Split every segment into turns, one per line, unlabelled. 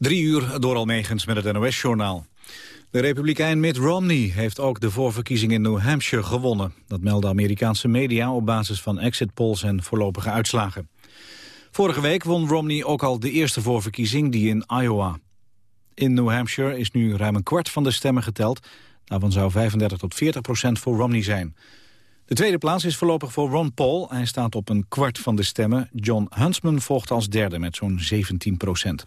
Drie uur door Almegens met het NOS-journaal. De republikein Mitt Romney heeft ook de voorverkiezing in New Hampshire gewonnen. Dat melden Amerikaanse media op basis van exit polls en voorlopige uitslagen. Vorige week won Romney ook al de eerste voorverkiezing, die in Iowa. In New Hampshire is nu ruim een kwart van de stemmen geteld. Daarvan zou 35 tot 40 procent voor Romney zijn. De tweede plaats is voorlopig voor Ron Paul. Hij staat op een kwart van de stemmen. John Huntsman volgt als derde met zo'n 17 procent.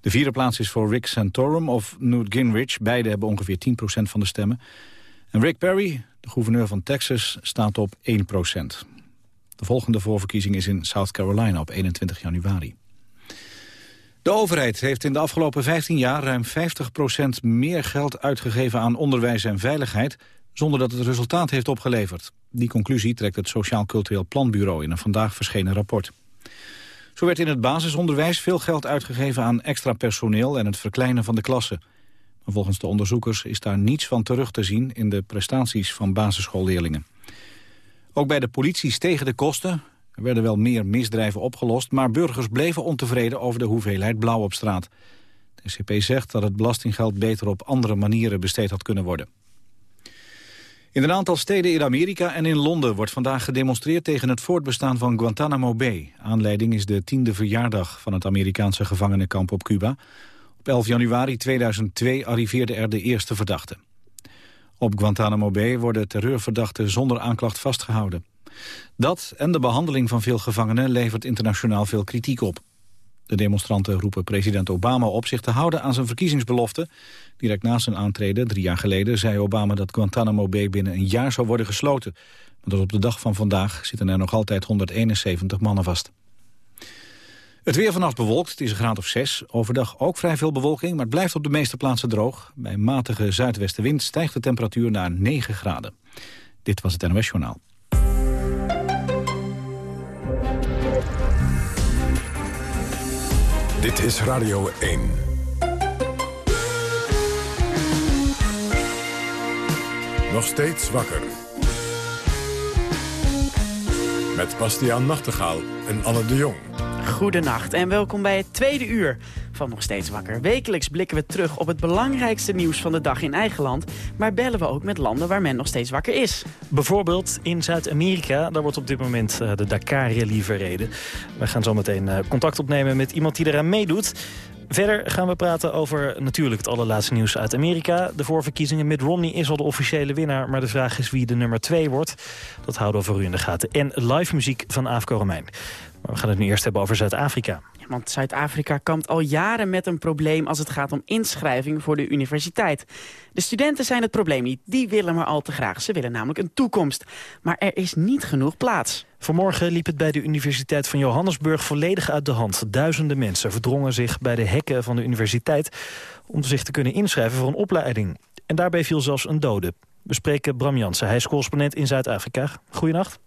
De vierde plaats is voor Rick Santorum of Newt Gingrich. Beide hebben ongeveer 10 procent van de stemmen. En Rick Perry, de gouverneur van Texas, staat op 1 procent. De volgende voorverkiezing is in South Carolina op 21 januari. De overheid heeft in de afgelopen 15 jaar ruim 50% meer geld uitgegeven aan onderwijs en veiligheid zonder dat het resultaat heeft opgeleverd. Die conclusie trekt het Sociaal Cultureel Planbureau in een vandaag verschenen rapport. Zo werd in het basisonderwijs veel geld uitgegeven aan extra personeel en het verkleinen van de klassen. Maar volgens de onderzoekers is daar niets van terug te zien in de prestaties van basisschoolleerlingen. Ook bij de politie stegen de kosten. Er werden wel meer misdrijven opgelost, maar burgers bleven ontevreden over de hoeveelheid blauw op straat. De SCP zegt dat het belastinggeld beter op andere manieren besteed had kunnen worden. In een aantal steden in Amerika en in Londen wordt vandaag gedemonstreerd tegen het voortbestaan van Guantanamo Bay. Aanleiding is de tiende verjaardag van het Amerikaanse gevangenenkamp op Cuba. Op 11 januari 2002 arriveerde er de eerste verdachte. Op Guantanamo Bay worden terreurverdachten zonder aanklacht vastgehouden. Dat en de behandeling van veel gevangenen levert internationaal veel kritiek op. De demonstranten roepen president Obama op zich te houden aan zijn verkiezingsbelofte. Direct na zijn aantreden, drie jaar geleden, zei Obama dat Guantanamo Bay binnen een jaar zou worden gesloten. Maar tot op de dag van vandaag zitten er nog altijd 171 mannen vast. Het weer vannacht bewolkt, het is een graad of 6. Overdag ook vrij veel bewolking, maar het blijft op de meeste plaatsen droog. Bij matige zuidwestenwind stijgt de temperatuur naar 9 graden. Dit was het NOS Journaal.
Dit is Radio 1. Nog steeds wakker. Met Bastiaan Nachtegaal en Anne de Jong.
Goedenacht en welkom bij het tweede uur van Nog Steeds Wakker. Wekelijks blikken we terug op het belangrijkste nieuws van de dag in eigen land... maar bellen we ook met landen waar men nog steeds wakker is.
Bijvoorbeeld in Zuid-Amerika, daar wordt op dit moment uh, de Dakar-rally verreden. We gaan zo meteen uh, contact opnemen met iemand die eraan meedoet. Verder gaan we praten over natuurlijk het allerlaatste nieuws uit Amerika. De voorverkiezingen. Mitt Romney is al de officiële winnaar. Maar de vraag is wie de nummer 2 wordt. Dat houden we voor u in de gaten. En live muziek van Aafko Romein. We gaan het nu eerst hebben over Zuid-Afrika.
Want Zuid-Afrika kampt al jaren met een probleem als het gaat om inschrijving voor de universiteit. De studenten zijn het probleem niet, die willen maar al te graag. Ze willen namelijk een toekomst. Maar er is niet genoeg plaats.
Vanmorgen liep het bij de Universiteit van Johannesburg volledig uit de hand. Duizenden mensen verdrongen zich bij de hekken van de universiteit... om zich te kunnen inschrijven voor een opleiding. En daarbij viel zelfs een dode. We spreken Bram Jansen, hij is correspondent in Zuid-Afrika. Goedenacht.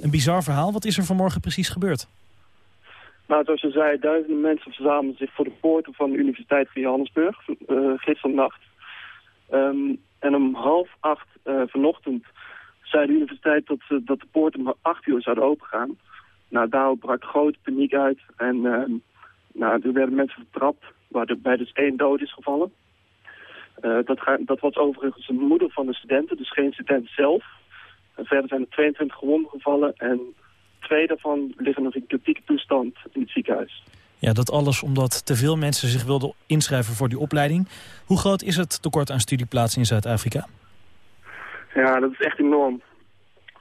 Een bizar verhaal. Wat is er vanmorgen precies gebeurd?
Nou, zoals je zei, duizenden mensen verzamelden zich voor de poorten van de Universiteit van Johannesburg uh, gisternacht. Um, en om half acht uh, vanochtend zei de universiteit dat, uh, dat de poorten om acht uur zouden opengaan. Nou, daarop brak grote paniek uit en uh, nou, er werden mensen vertrapt, waarbij dus één dood is gevallen. dat, ga, dat was overigens de moeder van de studenten, dus geen student zelf. Verder zijn er 22 gewonden gevallen en twee daarvan liggen nog in kritieke toestand in het ziekenhuis.
Ja, dat alles omdat te veel mensen zich wilden inschrijven voor die opleiding. Hoe groot is het tekort aan studieplaatsen in Zuid-Afrika?
Ja, dat is echt enorm.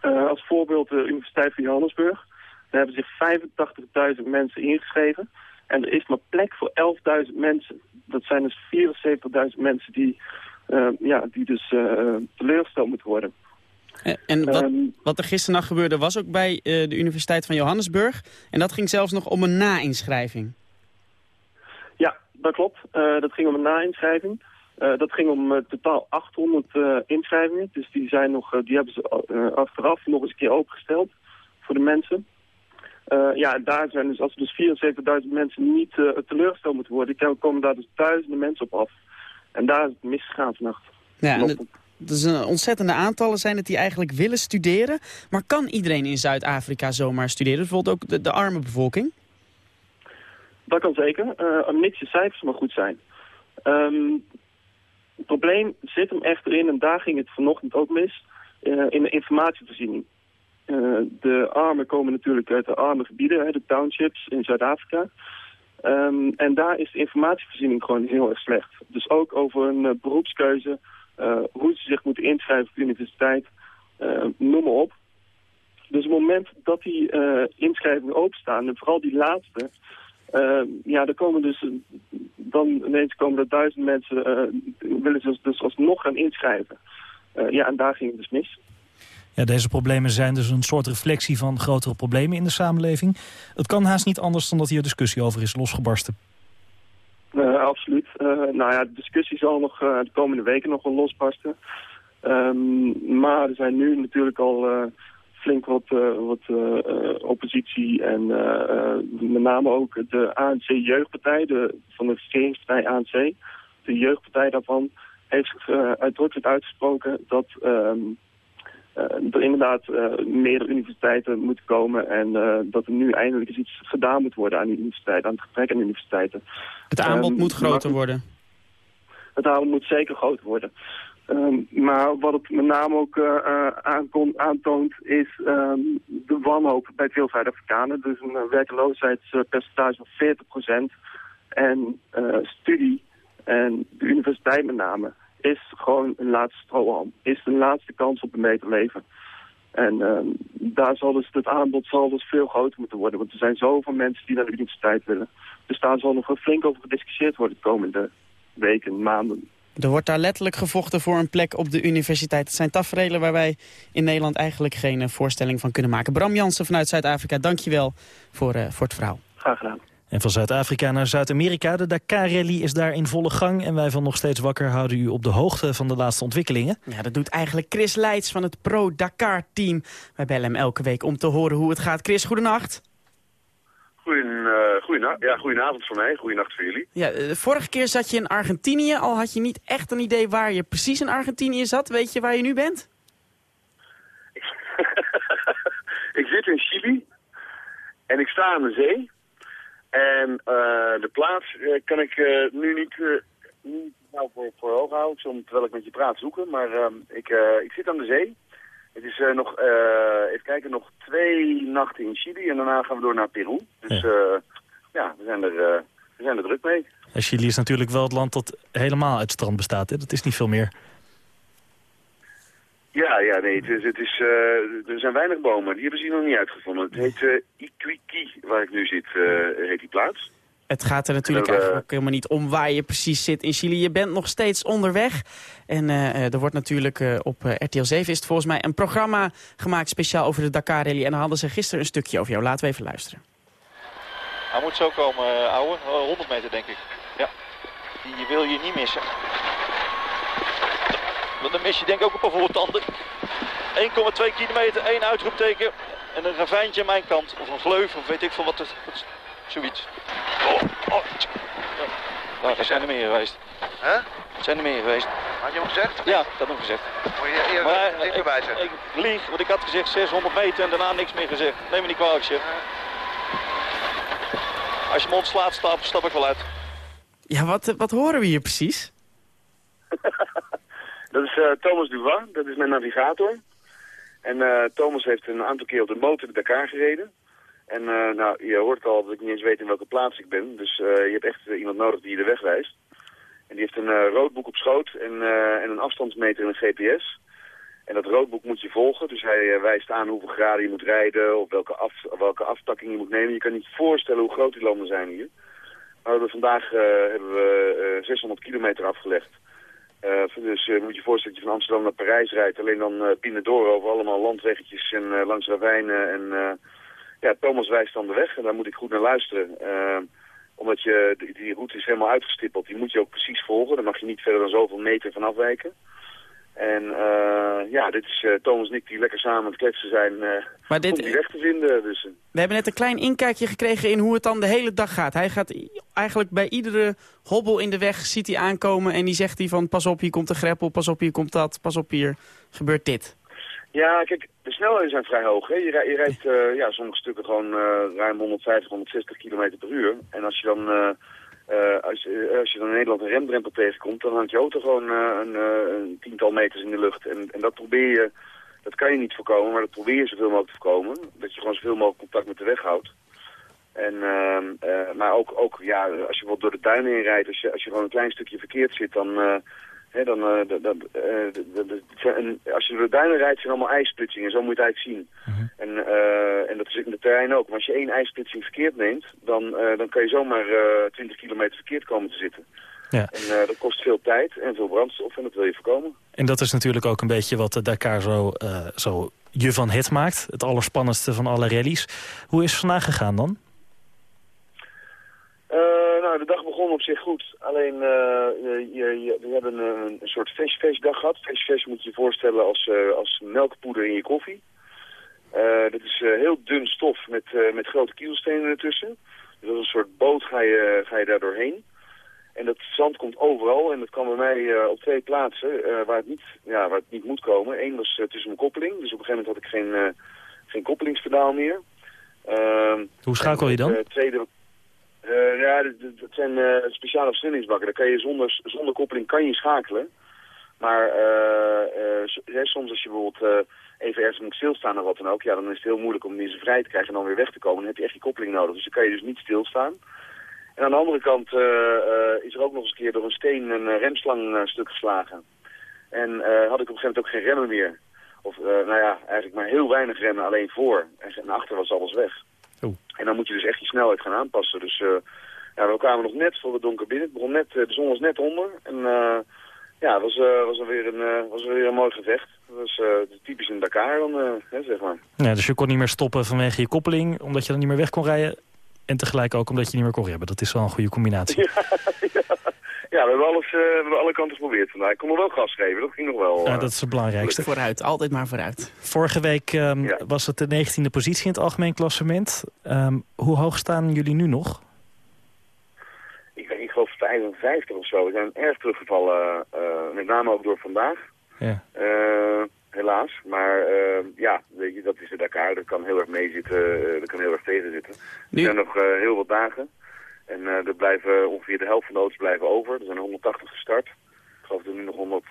Uh, als voorbeeld de Universiteit van Johannesburg. Daar hebben zich 85.000 mensen ingeschreven. En er is maar plek voor 11.000 mensen. Dat zijn dus 74.000 mensen die, uh, ja, die dus uh, teleurgesteld moeten worden.
En wat, ehm, wat er gisternacht gebeurde was ook bij uh, de Universiteit van Johannesburg. En dat ging zelfs nog om een na-inschrijving.
Ja, dat klopt. Uh, dat ging om een na-inschrijving. Uh, dat ging om totaal 800 inschrijvingen. Dus die, zijn nog, die hebben ze achteraf nog eens een keer opengesteld voor de mensen. ja, daar zijn dus, als er dus 74.000 mensen niet teleurgesteld moeten worden, komen daar dus duizenden mensen op af. En daar is het misgegaan vannacht.
Ja, dus een ontzettende aantallen zijn het die eigenlijk willen studeren. Maar kan iedereen in Zuid-Afrika zomaar studeren? Bijvoorbeeld ook de, de arme bevolking?
Dat kan zeker, uh, mits de cijfers maar goed zijn. Um, het probleem zit hem echter in, en daar ging het vanochtend ook mis, uh, in de informatievoorziening. Uh, de armen komen natuurlijk uit de arme gebieden, hè, de townships in Zuid-Afrika. Um, en daar is de informatievoorziening gewoon heel erg slecht. Dus ook over een beroepskeuze, hoe ze zich moeten inschrijven op de universiteit, noem maar op. Dus op het moment dat die inschrijvingen openstaan, en vooral die laatste, ja, er komen dus, dan ineens komen er duizend mensen, willen ze dus alsnog gaan inschrijven. Ja, en daar ging het dus mis.
Ja, deze problemen zijn dus een soort reflectie van grotere problemen in de samenleving. Het kan haast niet anders dan dat hier discussie over is losgebarsten.
Absoluut. nou ja, de discussie zal nog de komende weken nog wel losbarsten. Um, maar er zijn nu natuurlijk al flink wat, wat oppositie en met name ook de ANC-jeugdpartij, de, van de regeringspartij ANC, de jeugdpartij daarvan, heeft zich uitdrukkelijk uitgesproken dat um, er inderdaad meerdere universiteiten moeten komen en dat er nu eindelijk eens iets gedaan moet worden aan die universiteiten, aan het gebrek aan universiteiten.
Het aanbod um, moet groter worden.
Het aanbod moet zeker groter worden. Um, maar wat het met name ook uh, aantoont is um, de wanhoop bij veel Zuid-Afrikanen. Dus een uh, werkeloosheidspercentage van 40% en uh, studie en de universiteit met name is gewoon een laatste strohalm. Is de laatste kans op een beter leven. En um, daar zal dus het aanbod zal dus veel groter moeten worden. Want er zijn zoveel mensen die naar de universiteit willen. Dus daar zal nog flink over gediscussieerd worden de komende weken, maanden.
Er wordt daar letterlijk gevochten voor een plek op de universiteit. Het zijn tafereelen waar wij in Nederland eigenlijk geen uh, voorstelling van kunnen maken. Bram Jansen vanuit Zuid-Afrika, dankjewel voor, uh, voor het verhaal.
Graag gedaan.
En van Zuid-Afrika naar Zuid-Amerika. De Dakar-rally is daar in volle gang. En wij van Nog Steeds Wakker houden u op de hoogte van de laatste ontwikkelingen.
Ja, dat doet eigenlijk Chris Leids van het Pro-Dakar-team. Wij bellen hem elke week om te horen hoe het gaat. Chris, goedenacht.
Goeden, uh, goedenavond, ja, goedenavond voor mij, goedenacht voor jullie.
Ja, de vorige keer zat je in Argentinië, al had je niet echt een idee waar je precies in Argentinië zat. Weet je waar je nu bent?
ik zit in Chili en ik sta aan de zee. En uh, de plaats uh, kan ik nu niet, niet nou voor, voor ogen houden, terwijl ik met je praat zoeken. Maar ehm, ik, ik zit aan de zee. Het is nog, even kijken, nog twee nachten in Chili en daarna gaan we door naar Peru. Dus ja, ja we, zijn er, we zijn er druk mee.
En Chili is natuurlijk wel het land dat helemaal uit strand bestaat. Hè? Dat is niet veel meer.
Ja, ja, nee, het is, het is, er zijn weinig bomen. Die hebben ze hier nog niet uitgevonden. Het heet Iquiqui, waar ik nu zit, heet die plaats.
Het gaat er natuurlijk eigenlijk ook helemaal niet om waar je precies zit in Chili. Je bent nog steeds onderweg. En uh, er wordt natuurlijk uh, op uh, RTL 7 is het volgens mij een programma gemaakt speciaal over de Dakar Rally. En dan hadden ze gisteren een stukje over jou. Laten we even luisteren.
Hij moet zo komen, ouwe. 100 meter denk ik. Ja. Die wil je niet missen. Want dan mis je denk ik ook een paar voortanden. 1,2 kilometer, één uitroepteken. En een ravijntje aan mijn kant. Of een gleuf, of weet ik veel wat. Het, zoiets. Oh, oh. Ja, daar zijn er meer geweest.
Huh?
Er zijn er meer geweest.
Had je hem gezegd?
Ja, dat heb ik gezegd.
Moet je eerder
maar,
erbij zeggen?
Ik, ik lieg, want ik had gezegd 600 meter en daarna niks meer gezegd. Neem me niet kwalijk, chef. Als je mond slaat, stap, stap ik wel uit.
Ja, wat, wat horen we hier precies?
dat is uh, Thomas Duvan, dat is mijn navigator. En uh, Thomas heeft een aantal keer op de motor de Dakar gereden. En uh, nou, je hoort al dat ik niet eens weet in welke plaats ik ben. Dus je hebt echt iemand nodig die je de weg wijst. En die heeft een roodboek op schoot en, en een afstandsmeter en een GPS. En dat roodboek moet je volgen. Dus hij wijst aan hoeveel graden je moet rijden, op welke, af, welke aftakking je moet nemen. Je kan niet voorstellen hoe groot die landen zijn hier. Maar we vandaag hebben we 600 kilometer afgelegd. Dus moet je voorstellen dat je van Amsterdam naar Parijs rijdt. Alleen dan binnendoor over allemaal landweggetjes en langs ravijnen en ja, Thomas wijst dan de weg en daar moet ik goed naar luisteren. Uh, omdat je, die, die, route is helemaal uitgestippeld. Die moet je ook precies volgen. Daar mag je niet verder dan zoveel meter van afwijken. En uh, ja, dit is uh, Thomas en ik die lekker samen aan het kletsen zijn maar dit, om die weg te vinden. Dus,
We hebben net een klein inkijkje gekregen in hoe het dan de hele dag gaat. Hij gaat eigenlijk bij iedere hobbel in de weg ziet hij aankomen en die zegt hij van pas op hier komt de greppel, pas op hier komt dat, pas op hier gebeurt dit.
Ja, kijk, de snelheden zijn vrij hoog. Hè? Je, rij- je rijdt eh, ja, sommige stukken gewoon eh, ruim 150, 160 km per uur. En als je dan, eh, eh, als, je- als je dan in Nederland een remdrempel tegenkomt, dan hangt je auto gewoon eh, een, eh, een tiental meters in de lucht. En, en dat probeer je, dat kan je niet voorkomen, maar dat probeer je zoveel mogelijk te voorkomen. Dat je gewoon zoveel mogelijk contact met de weg houdt. En, ehm, eh, maar ook, ook ja, als je bijvoorbeeld door de duinen heen rijdt, als je, als je gewoon een klein stukje verkeerd zit, dan... dan, eh, dat- dat, eh, als je door de duinen rijdt, zijn allemaal ijssplitsingen. Zo moet je het eigenlijk zien. En, eh, en dat is in het terrein ook. Maar als je één ijssplitsing verkeerd neemt, dan, dan kan je zomaar eh 20 kilometer verkeerd komen te zitten.
Ja.
En dat kost veel tijd en veel brandstof en dat wil je voorkomen.
En dat is natuurlijk ook een beetje wat de Dakar zo, zo je van het maakt. Het allerspannendste van alle rallies. Hoe is het vandaag gegaan dan?
Eh, nou, de dag begon op zich goed. Alleen, eh, je, je, je- we hebben een, een soort feestfeestdag gehad. Feestfeest moet je je voorstellen als, eh, als melkpoeder in je koffie. Eh dat is eh, heel dun stof met, eh, met grote kielstenen ertussen. Dus als een soort boot ga je, ga je daar doorheen. En dat zand komt overal en dat kwam bij mij eh, op twee plaatsen eh, waar, het niet, ja, waar het niet moet komen. Eén was eh, tussen mijn koppeling, dus op een gegeven moment had ik geen, eh, geen koppelingspedaal meer. Ehm,
Hoe schakel je dan?
het tweede, eh, ja, dat, zijn eh, speciale versnellingsbakken. Daar kan je zonder, zonder koppeling kan je schakelen. Maar eh, eh, soms als je bijvoorbeeld even ergens moet stilstaan of wat dan ook, ja, dan is het heel moeilijk om deze vrij te krijgen en dan weer weg te komen. Dan heb je echt die koppeling nodig. Dus dan kan je dus niet stilstaan. En aan de andere kant is er ook nog eens een keer door een steen een remslang stuk geslagen. En had ik op een gegeven moment ook geen remmen meer. Of nou ja, eigenlijk maar heel weinig remmen, alleen voor. En, achter was alles weg.
Oeh.
En dan moet je dus echt je snelheid gaan aanpassen. Dus ja, we kwamen nog net voor het donker binnen. Het begon net, eh, de zon was net onder. En eh, ja, het was, eh, was, er weer een, eh, was er weer een mooi gevecht. Dat was eh, typisch in Dakar dan, eh, hè, zeg maar.
Ja, dus je kon niet meer stoppen vanwege je koppeling, omdat je dan niet meer weg kon rijden. En tegelijk ook omdat je niet meer kon remmen. Dat is wel een goede combinatie.
Ja, ja, we hebben alles, eh, we hebben alle kanten geprobeerd vandaag. Ik kon nog wel gas geven, dat ging nog wel.
Ja, dat is het belangrijkste.
Vooruit, altijd maar vooruit.
Vorige week ehm,
Ja.
was het de 19e positie in het algemeen klassement. Ehm, hoe hoog staan jullie nu nog?
ik, weet, ik geloof 55 of zo. We zijn erg teruggevallen, eh, met name ook door vandaag.
Ja.
Eh, helaas. Maar eh, ja, weet je, dat is de Dakar. Dat kan heel erg meezitten, eh, dat kan heel erg tegenzitten. Er
Nu-
zijn nog heel wat dagen. En er blijven ongeveer de helft van de auto's blijven over. Er zijn er 180 gestart. Ik geloof dat er nu nog 100,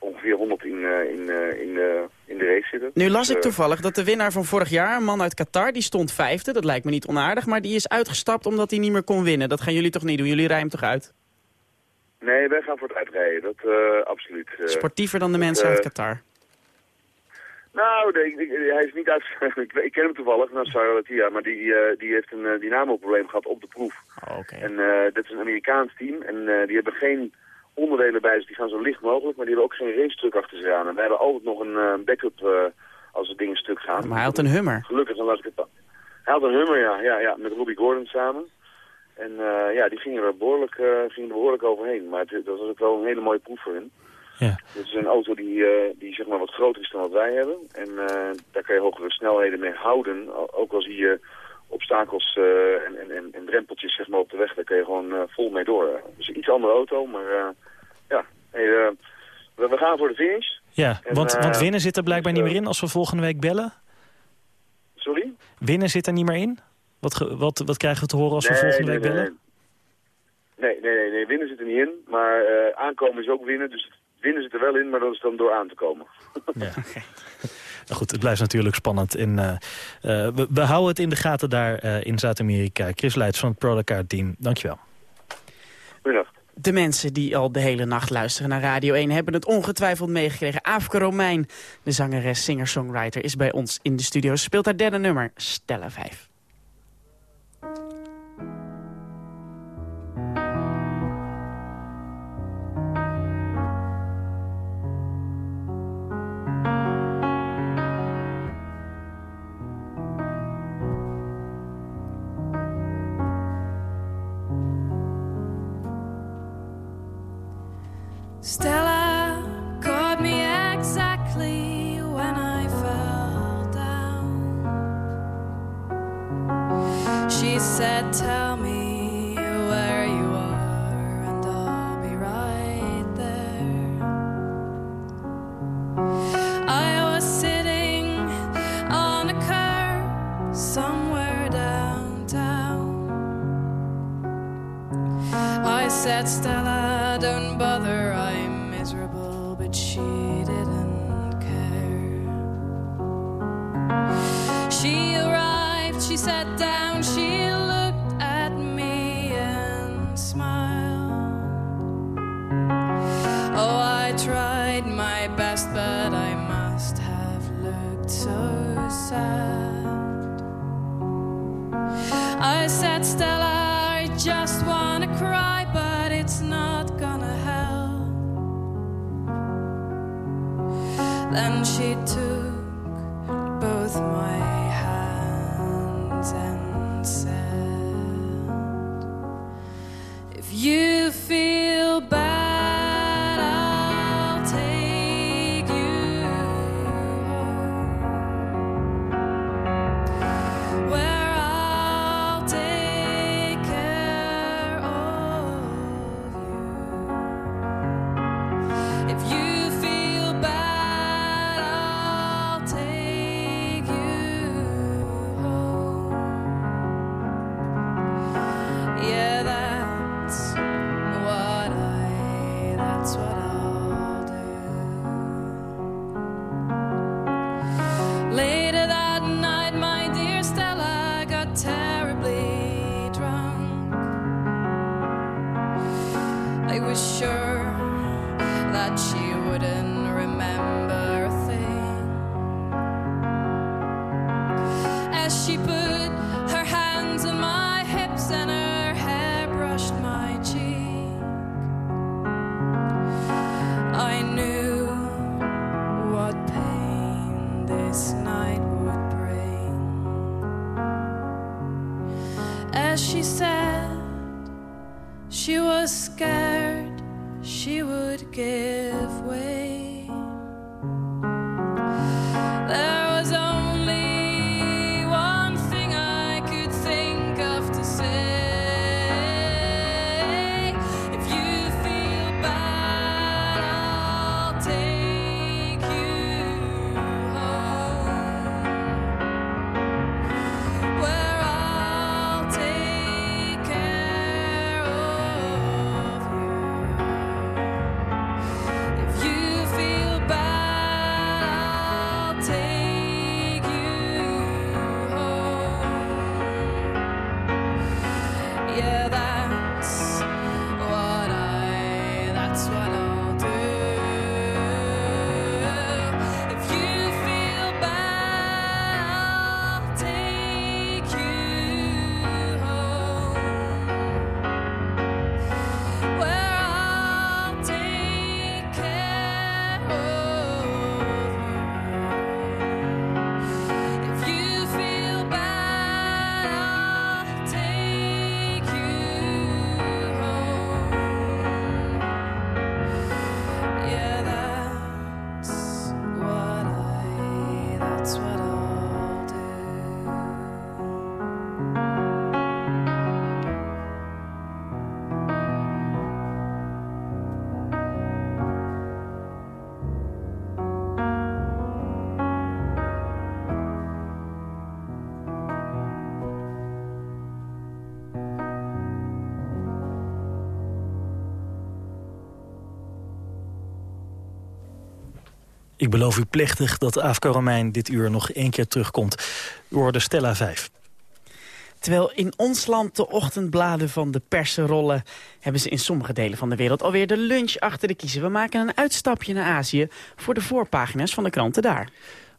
ongeveer 100 in, eh, in, eh, in, de, in de race zitten.
Nu las
Dus,
ik
eh,
toevallig dat de winnaar van vorig jaar, een man uit Qatar, die stond vijfde. Dat lijkt me niet onaardig, maar die is uitgestapt omdat hij niet meer kon winnen. Dat gaan jullie toch niet doen? Jullie rijden hem toch uit?
Nee, wij gaan voor het uitrijden. Dat eh, absoluut. eh.
Sportiever dan de
dat,
mensen uit
eh,
Qatar.
Nou, nee, hij is niet uit. ik, ken hem toevallig, Nassar Latia, maar die, eh, die heeft een uh, dynamo-probleem gehad op de proef.
Oh, Oké.
En eh dat is een Amerikaans team en eh, die hebben geen onderdelen bij zich, die gaan zo licht mogelijk, maar die hebben ook geen racetruck achter zich aan. En wij hebben altijd nog een eh, backup eh, als er dingen stuk gaan.
Maar hij had een hummer.
Gelukkig, dan las ik het dan. Hij had een Hummer, ja, ja, ja met Robbie Gordon samen. En eh, ja, die gingen er behoorlijk, eh, gingen er behoorlijk overheen. Maar het, dat was ook wel een hele mooie proef voor hen.
Ja.
Het is een auto die, eh, die zeg maar wat groter is dan wat wij hebben. En eh, daar kan je hogere snelheden mee houden. Ook al zie je obstakels eh, en, en, en, drempeltjes zeg maar, op de weg, daar kun je gewoon eh, vol mee door. Dus een iets andere auto, maar eh, ja. Eh, we, we gaan voor de finish.
Ja,
En,
want,
eh,
want winnen zit er blijkbaar
dus,
niet meer
eh,
in als we volgende week bellen.
Sorry?
Winnen zit er niet meer in? Wat, wat, wat krijgen we te horen als we volgende week
nee,
bellen?
Nee, nee, nee, nee, winnen zit er niet in. Maar aankomen is ook winnen. Dus winnen zit er wel in, maar dat is dan door aan te komen.
Ja. Nou goed, het blijft natuurlijk spannend. En, eh, we, we houden het in de gaten daar in Zuid-Amerika. Chris Leids van het ProDakar team, dankjewel.
Goedendag.
De mensen die al de hele nacht luisteren naar Radio 1 hebben het ongetwijfeld meegekregen. Aafke Romein, de zangeres, singer-songwriter, is bij ons in de studio. Speelt haar derde nummer, Stella 5.
Stella caught me exactly when I fell down. She said, Tell me said, Stella, don't bother, I'm miserable, but she didn't care. She arrived, she sat down, she said, she was scared she would give
Ik beloof u plechtig dat Afka Romein dit uur nog één keer terugkomt. U hoorde Stella 5.
Terwijl in ons land de ochtendbladen van de persen rollen... hebben ze in sommige delen van de wereld alweer de lunch achter de kiezen. We maken een uitstapje naar Azië voor de voorpagina's van de kranten daar.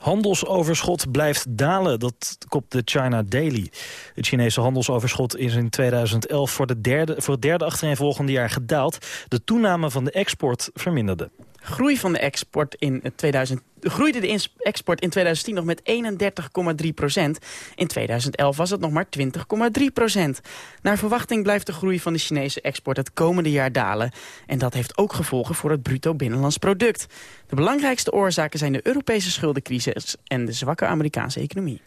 Handelsoverschot blijft dalen, dat kopt de China Daily. Het Chinese handelsoverschot is in 2011 voor, de derde, voor het derde achtereenvolgende jaar gedaald. De toename van de export verminderde.
Groei van de export in 2000, groeide de export in 2010 nog met 31,3 procent. In 2011 was het nog maar 20,3 procent. Naar verwachting blijft de groei van de Chinese export het komende jaar dalen. En dat heeft ook gevolgen voor het bruto binnenlands product. De belangrijkste oorzaken zijn de Europese schuldencrisis en de zwakke Amerikaanse economie.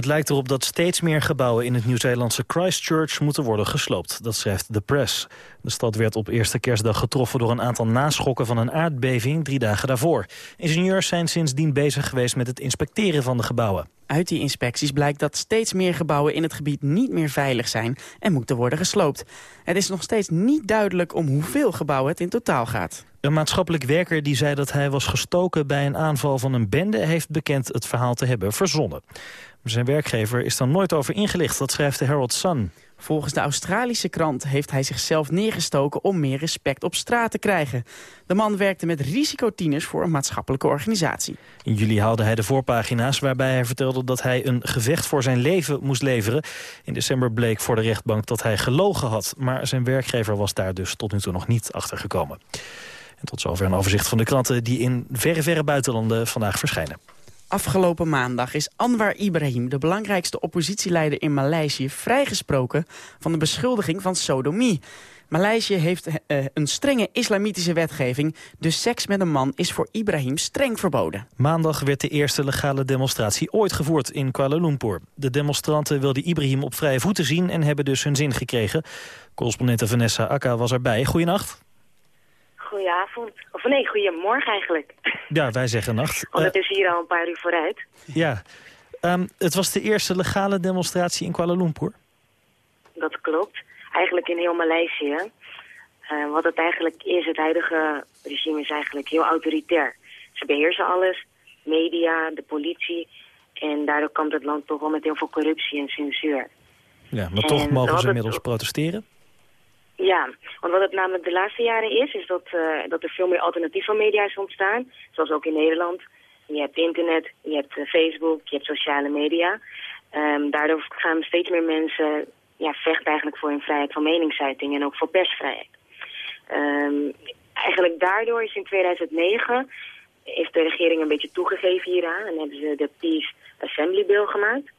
Het lijkt erop dat steeds meer gebouwen in het Nieuw-Zeelandse Christchurch moeten worden gesloopt. Dat schrijft The Press. De stad werd op eerste kerstdag getroffen door een aantal naschokken van een aardbeving drie dagen daarvoor. Ingenieurs zijn sindsdien bezig geweest met het inspecteren van de gebouwen.
Uit die inspecties blijkt dat steeds meer gebouwen in het gebied niet meer veilig zijn en moeten worden gesloopt. Het is nog steeds niet duidelijk om hoeveel gebouwen het in totaal gaat.
Een maatschappelijk werker die zei dat hij was gestoken bij een aanval van een bende... heeft bekend het verhaal te hebben verzonnen. Zijn werkgever is dan nooit over ingelicht, dat schrijft de Herald Sun.
Volgens de Australische krant heeft hij zichzelf neergestoken om meer respect op straat te krijgen. De man werkte met risicotieners voor een maatschappelijke organisatie.
In juli haalde hij de voorpagina's waarbij hij vertelde dat hij een gevecht voor zijn leven moest leveren. In december bleek voor de rechtbank dat hij gelogen had. Maar zijn werkgever was daar dus tot nu toe nog niet achter gekomen. En tot zover een overzicht van de kranten die in verre, verre buitenlanden vandaag verschijnen.
Afgelopen maandag is Anwar Ibrahim, de belangrijkste oppositieleider in Maleisië, vrijgesproken van de beschuldiging van sodomie. Maleisië heeft uh, een strenge islamitische wetgeving, dus seks met een man is voor Ibrahim streng verboden.
Maandag werd de eerste legale demonstratie ooit gevoerd in Kuala Lumpur. De demonstranten wilden Ibrahim op vrije voeten zien en hebben dus hun zin gekregen. Correspondente Vanessa Akka was erbij. Goedenacht.
Goedenavond. Of nee, goedemorgen eigenlijk.
Ja, wij zeggen nacht.
Want het is hier al een paar uur vooruit.
Ja. Um, het was de eerste legale demonstratie in Kuala Lumpur?
Dat klopt. Eigenlijk in heel Maleisië. Uh, wat het eigenlijk is, het huidige regime is eigenlijk heel autoritair. Ze beheersen alles, media, de politie. En daardoor komt het land toch wel met heel veel corruptie en censuur.
Ja, maar toch mogen ze inmiddels protesteren?
Ja, want wat het namelijk de laatste jaren is, is dat, uh, dat er veel meer alternatieve media is ontstaan. Zoals ook in Nederland. Je hebt internet, je hebt uh, Facebook, je hebt sociale media. Um, daardoor gaan steeds meer mensen ja, vechten eigenlijk voor hun vrijheid van meningsuiting en ook voor persvrijheid. Um, eigenlijk daardoor is in 2009 heeft de regering een beetje toegegeven hieraan en hebben ze de Peace Assembly Bill gemaakt.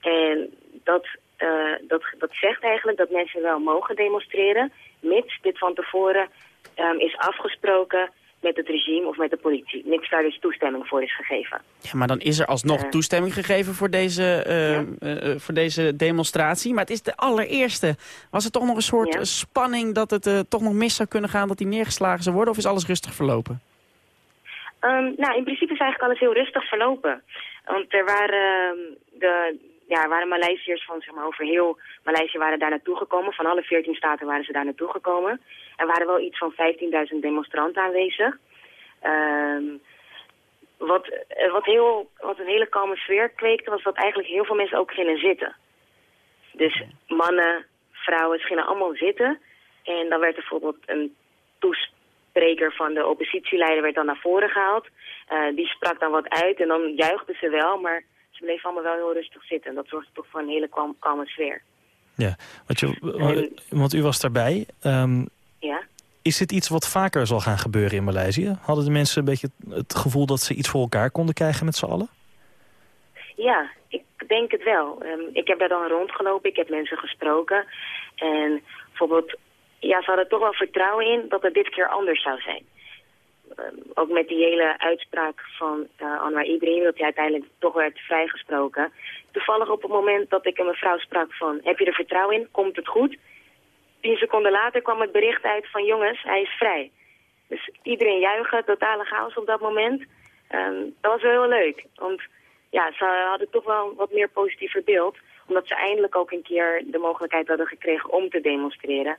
En dat uh, dat, dat zegt eigenlijk dat mensen wel mogen demonstreren, mits dit van tevoren um, is afgesproken met het regime of met de politie. Mits daar dus toestemming voor is gegeven.
Ja, maar dan is er alsnog uh, toestemming gegeven voor deze, uh, ja. voor deze demonstratie. Maar het is de allereerste. Was er toch nog een soort ja. spanning dat het toch nog mis zou kunnen gaan... dat die neergeslagen zou worden? Of is alles rustig verlopen?
Um, nou, in principe is eigenlijk alles heel rustig verlopen. Want er waren de, ja, waren Maleisiërs van zeg maar, over heel Maleisië waren daar naartoe gekomen. Van alle 14 staten waren ze daar naartoe gekomen. Er waren wel iets van 15.000 demonstranten aanwezig. Um, wat, wat, heel, wat een hele kalme sfeer kweekte was dat eigenlijk heel veel mensen ook gingen zitten. Dus mannen, vrouwen gingen allemaal zitten. En dan werd er bijvoorbeeld een toespreker van de oppositieleider werd dan naar voren gehaald. Uh, die sprak dan wat uit en dan juichten ze wel, maar ze bleven allemaal wel heel rustig zitten. En dat zorgde toch voor een hele kalme, kalme sfeer.
Ja, want, je, want u was daarbij. Um,
ja.
Is dit iets wat vaker zal gaan gebeuren in Maleisië? Hadden de mensen een beetje het gevoel dat ze iets voor elkaar konden krijgen met z'n allen?
Ja, ik denk het wel. Um, ik heb daar dan rondgelopen, ik heb mensen gesproken. En bijvoorbeeld, ja, ze hadden toch wel vertrouwen in dat het dit keer anders zou zijn. Um, ook met die hele uitspraak van uh, Anwar Ibrahim, dat hij uiteindelijk toch werd vrijgesproken. Toevallig op het moment dat ik een mevrouw sprak van, heb je er vertrouwen in? Komt het goed? Tien seconden later kwam het bericht uit van, jongens, hij is vrij. Dus iedereen juichen, totale chaos op dat moment. Um, dat was wel heel leuk, want ja, ze hadden toch wel wat meer positiever beeld. Omdat ze eindelijk ook een keer de mogelijkheid hadden gekregen om te demonstreren.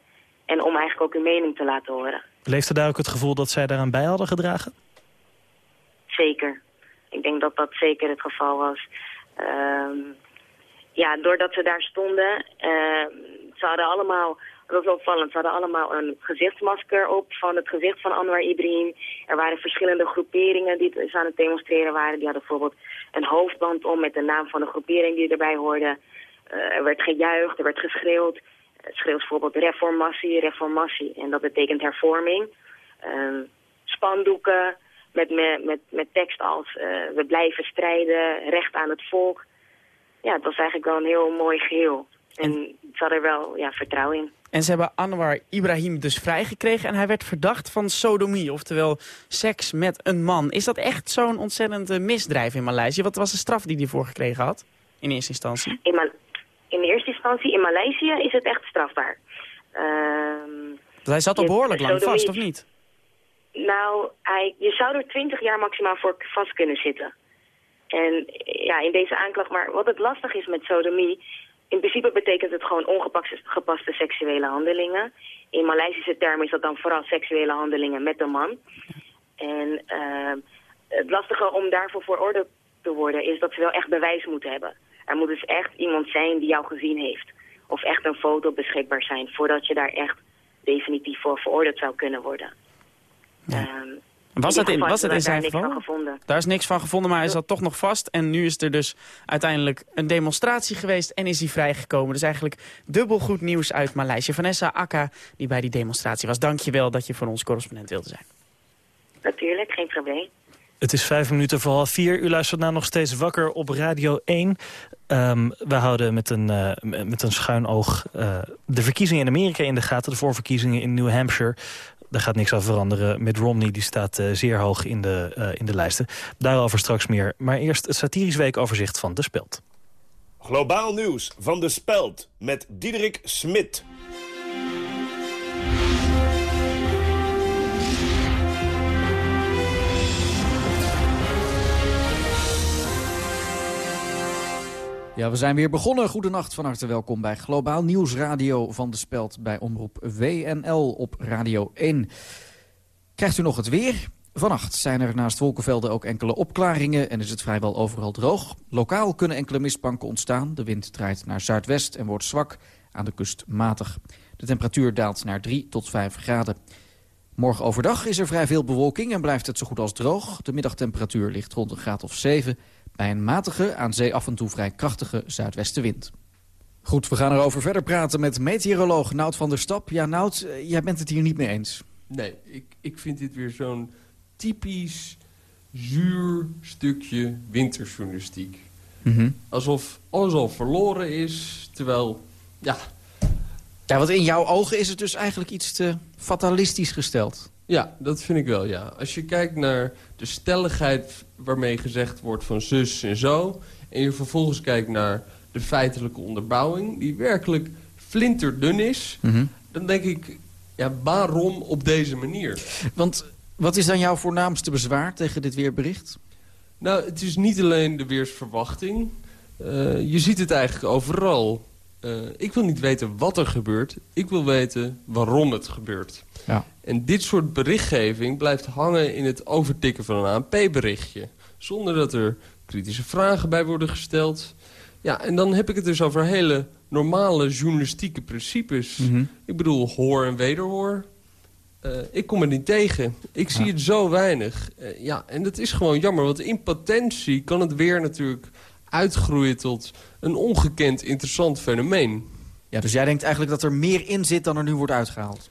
En om eigenlijk ook hun mening te laten horen.
Leefde daar ook het gevoel dat zij daaraan bij hadden gedragen?
Zeker. Ik denk dat dat zeker het geval was. Um, ja, doordat ze daar stonden, uh, ze hadden allemaal, dat was opvallend, ze hadden allemaal een gezichtsmasker op van het gezicht van Anwar Ibrahim. Er waren verschillende groeperingen die dus aan het demonstreren waren. Die hadden bijvoorbeeld een hoofdband om met de naam van de groepering die erbij hoorde. Uh, er werd gejuicht, er werd geschreeuwd. Het schreeuwt bijvoorbeeld reformatie, reformatie. En dat betekent hervorming. Um, spandoeken met, met, met, met tekst als uh, we blijven strijden, recht aan het volk. Ja, het was eigenlijk wel een heel mooi geheel. En ze hadden er wel ja, vertrouwen in.
En ze hebben Anwar Ibrahim dus vrijgekregen en hij werd verdacht van sodomie, oftewel seks met een man. Is dat echt zo'n ontzettend misdrijf in Maleisië? Wat was de straf die hij voor gekregen had? in eerste instantie?
In, Ma- in eerste instantie, in Maleisië is het echt strafbaar. Ehm,
Want hij zat al behoorlijk lang vast, of niet?
nou, hij, je zou er 20 jaar maximaal voor vast kunnen zitten. En ja, in deze aanklacht, maar wat het lastig is met sodomie... in principe betekent het gewoon ongepaste gepaste seksuele handelingen. In Maleisische termen is dat dan vooral seksuele handelingen met een man. En ehm, het lastige om daarvoor veroordeeld te worden is dat ze wel echt bewijs moeten hebben. Er moet dus echt iemand zijn die jou gezien heeft. Of echt een foto beschikbaar zijn voordat je daar echt definitief voor veroordeeld zou kunnen worden. Ehm,
Was dat in, was dat in zijn
niks
geval?
van gevonden.
Daar is niks van gevonden, maar hij zat toch nog vast. En nu is er dus uiteindelijk een demonstratie geweest en is hij vrijgekomen. Dus eigenlijk dubbel goed nieuws uit Maleisië. Vanessa Akka, die bij die demonstratie was. Dank je wel dat je voor ons correspondent wilde zijn.
Natuurlijk, geen probleem.
Het is vijf minuten voor half vier. U luistert naar nog steeds wakker op Radio 1. Ehm, we houden met een, eh, met een schuin oog eh, de verkiezingen in Amerika in de gaten. De voorverkiezingen in New Hampshire. Daar gaat niks aan veranderen. Mitt Romney die staat eh, zeer hoog in de, in de lijsten. Daarover straks meer. Maar eerst het satirisch weekoverzicht van De Speld.
Globaal nieuws van de Speld met Diederik Smit.
Ja, we zijn weer begonnen. Goedenacht, van harte welkom bij Globaal Nieuwsradio van de Speld bij Omroep WNL op Radio 1. Krijgt u nog het weer? Vannacht zijn er naast wolkenvelden ook enkele opklaringen en is het vrijwel overal droog. Lokaal kunnen enkele mistbanken ontstaan. De wind draait naar zuidwest en wordt zwak, aan de kust matig. De temperatuur daalt naar 3 tot 5 graden. Morgen overdag is er vrij veel bewolking en blijft het zo goed als droog. De middagtemperatuur ligt rond een graad of 7 bij een matige, aan zee af en toe vrij krachtige zuidwestenwind. Goed, we gaan erover verder praten met meteoroloog Nout van der Stap. Ja, Nout, eh, jij bent het hier niet mee eens.
Nee, ik, ik vind dit weer zo'n typisch zuur stukje winterjournalistiek.
Mhm.
Alsof alles al verloren is, terwijl, ja...
Ja, want in jouw ogen is het dus eigenlijk iets te fatalistisch gesteld.
Ja, dat vind ik wel, ja. Als je kijkt naar de stelligheid waarmee gezegd wordt van zus en zo... en je vervolgens kijkt naar de feitelijke onderbouwing... die werkelijk flinterdun is...
Mhm.
dan denk ik, ja, waarom op deze manier?
Want wat is dan jouw voornaamste bezwaar tegen dit weerbericht?
Nou, het is niet alleen de weersverwachting. Eh, je ziet het eigenlijk overal. Eh, ik wil niet weten wat er gebeurt. Ik wil weten waarom het gebeurt.
Ja.
En dit soort berichtgeving blijft hangen in het overtikken van een ANP-berichtje. Zonder dat er kritische vragen bij worden gesteld. Ja, en dan heb ik het dus over hele normale journalistieke principes.
Mhm.
Ik bedoel, hoor en wederhoor. Eh, ik kom er niet tegen. Ik zie het zo weinig. Eh, ja, en dat is gewoon jammer. Want in potentie kan het weer natuurlijk uitgroeien tot een ongekend interessant fenomeen.
Ja, dus jij denkt eigenlijk dat er meer in zit dan er nu wordt uitgehaald?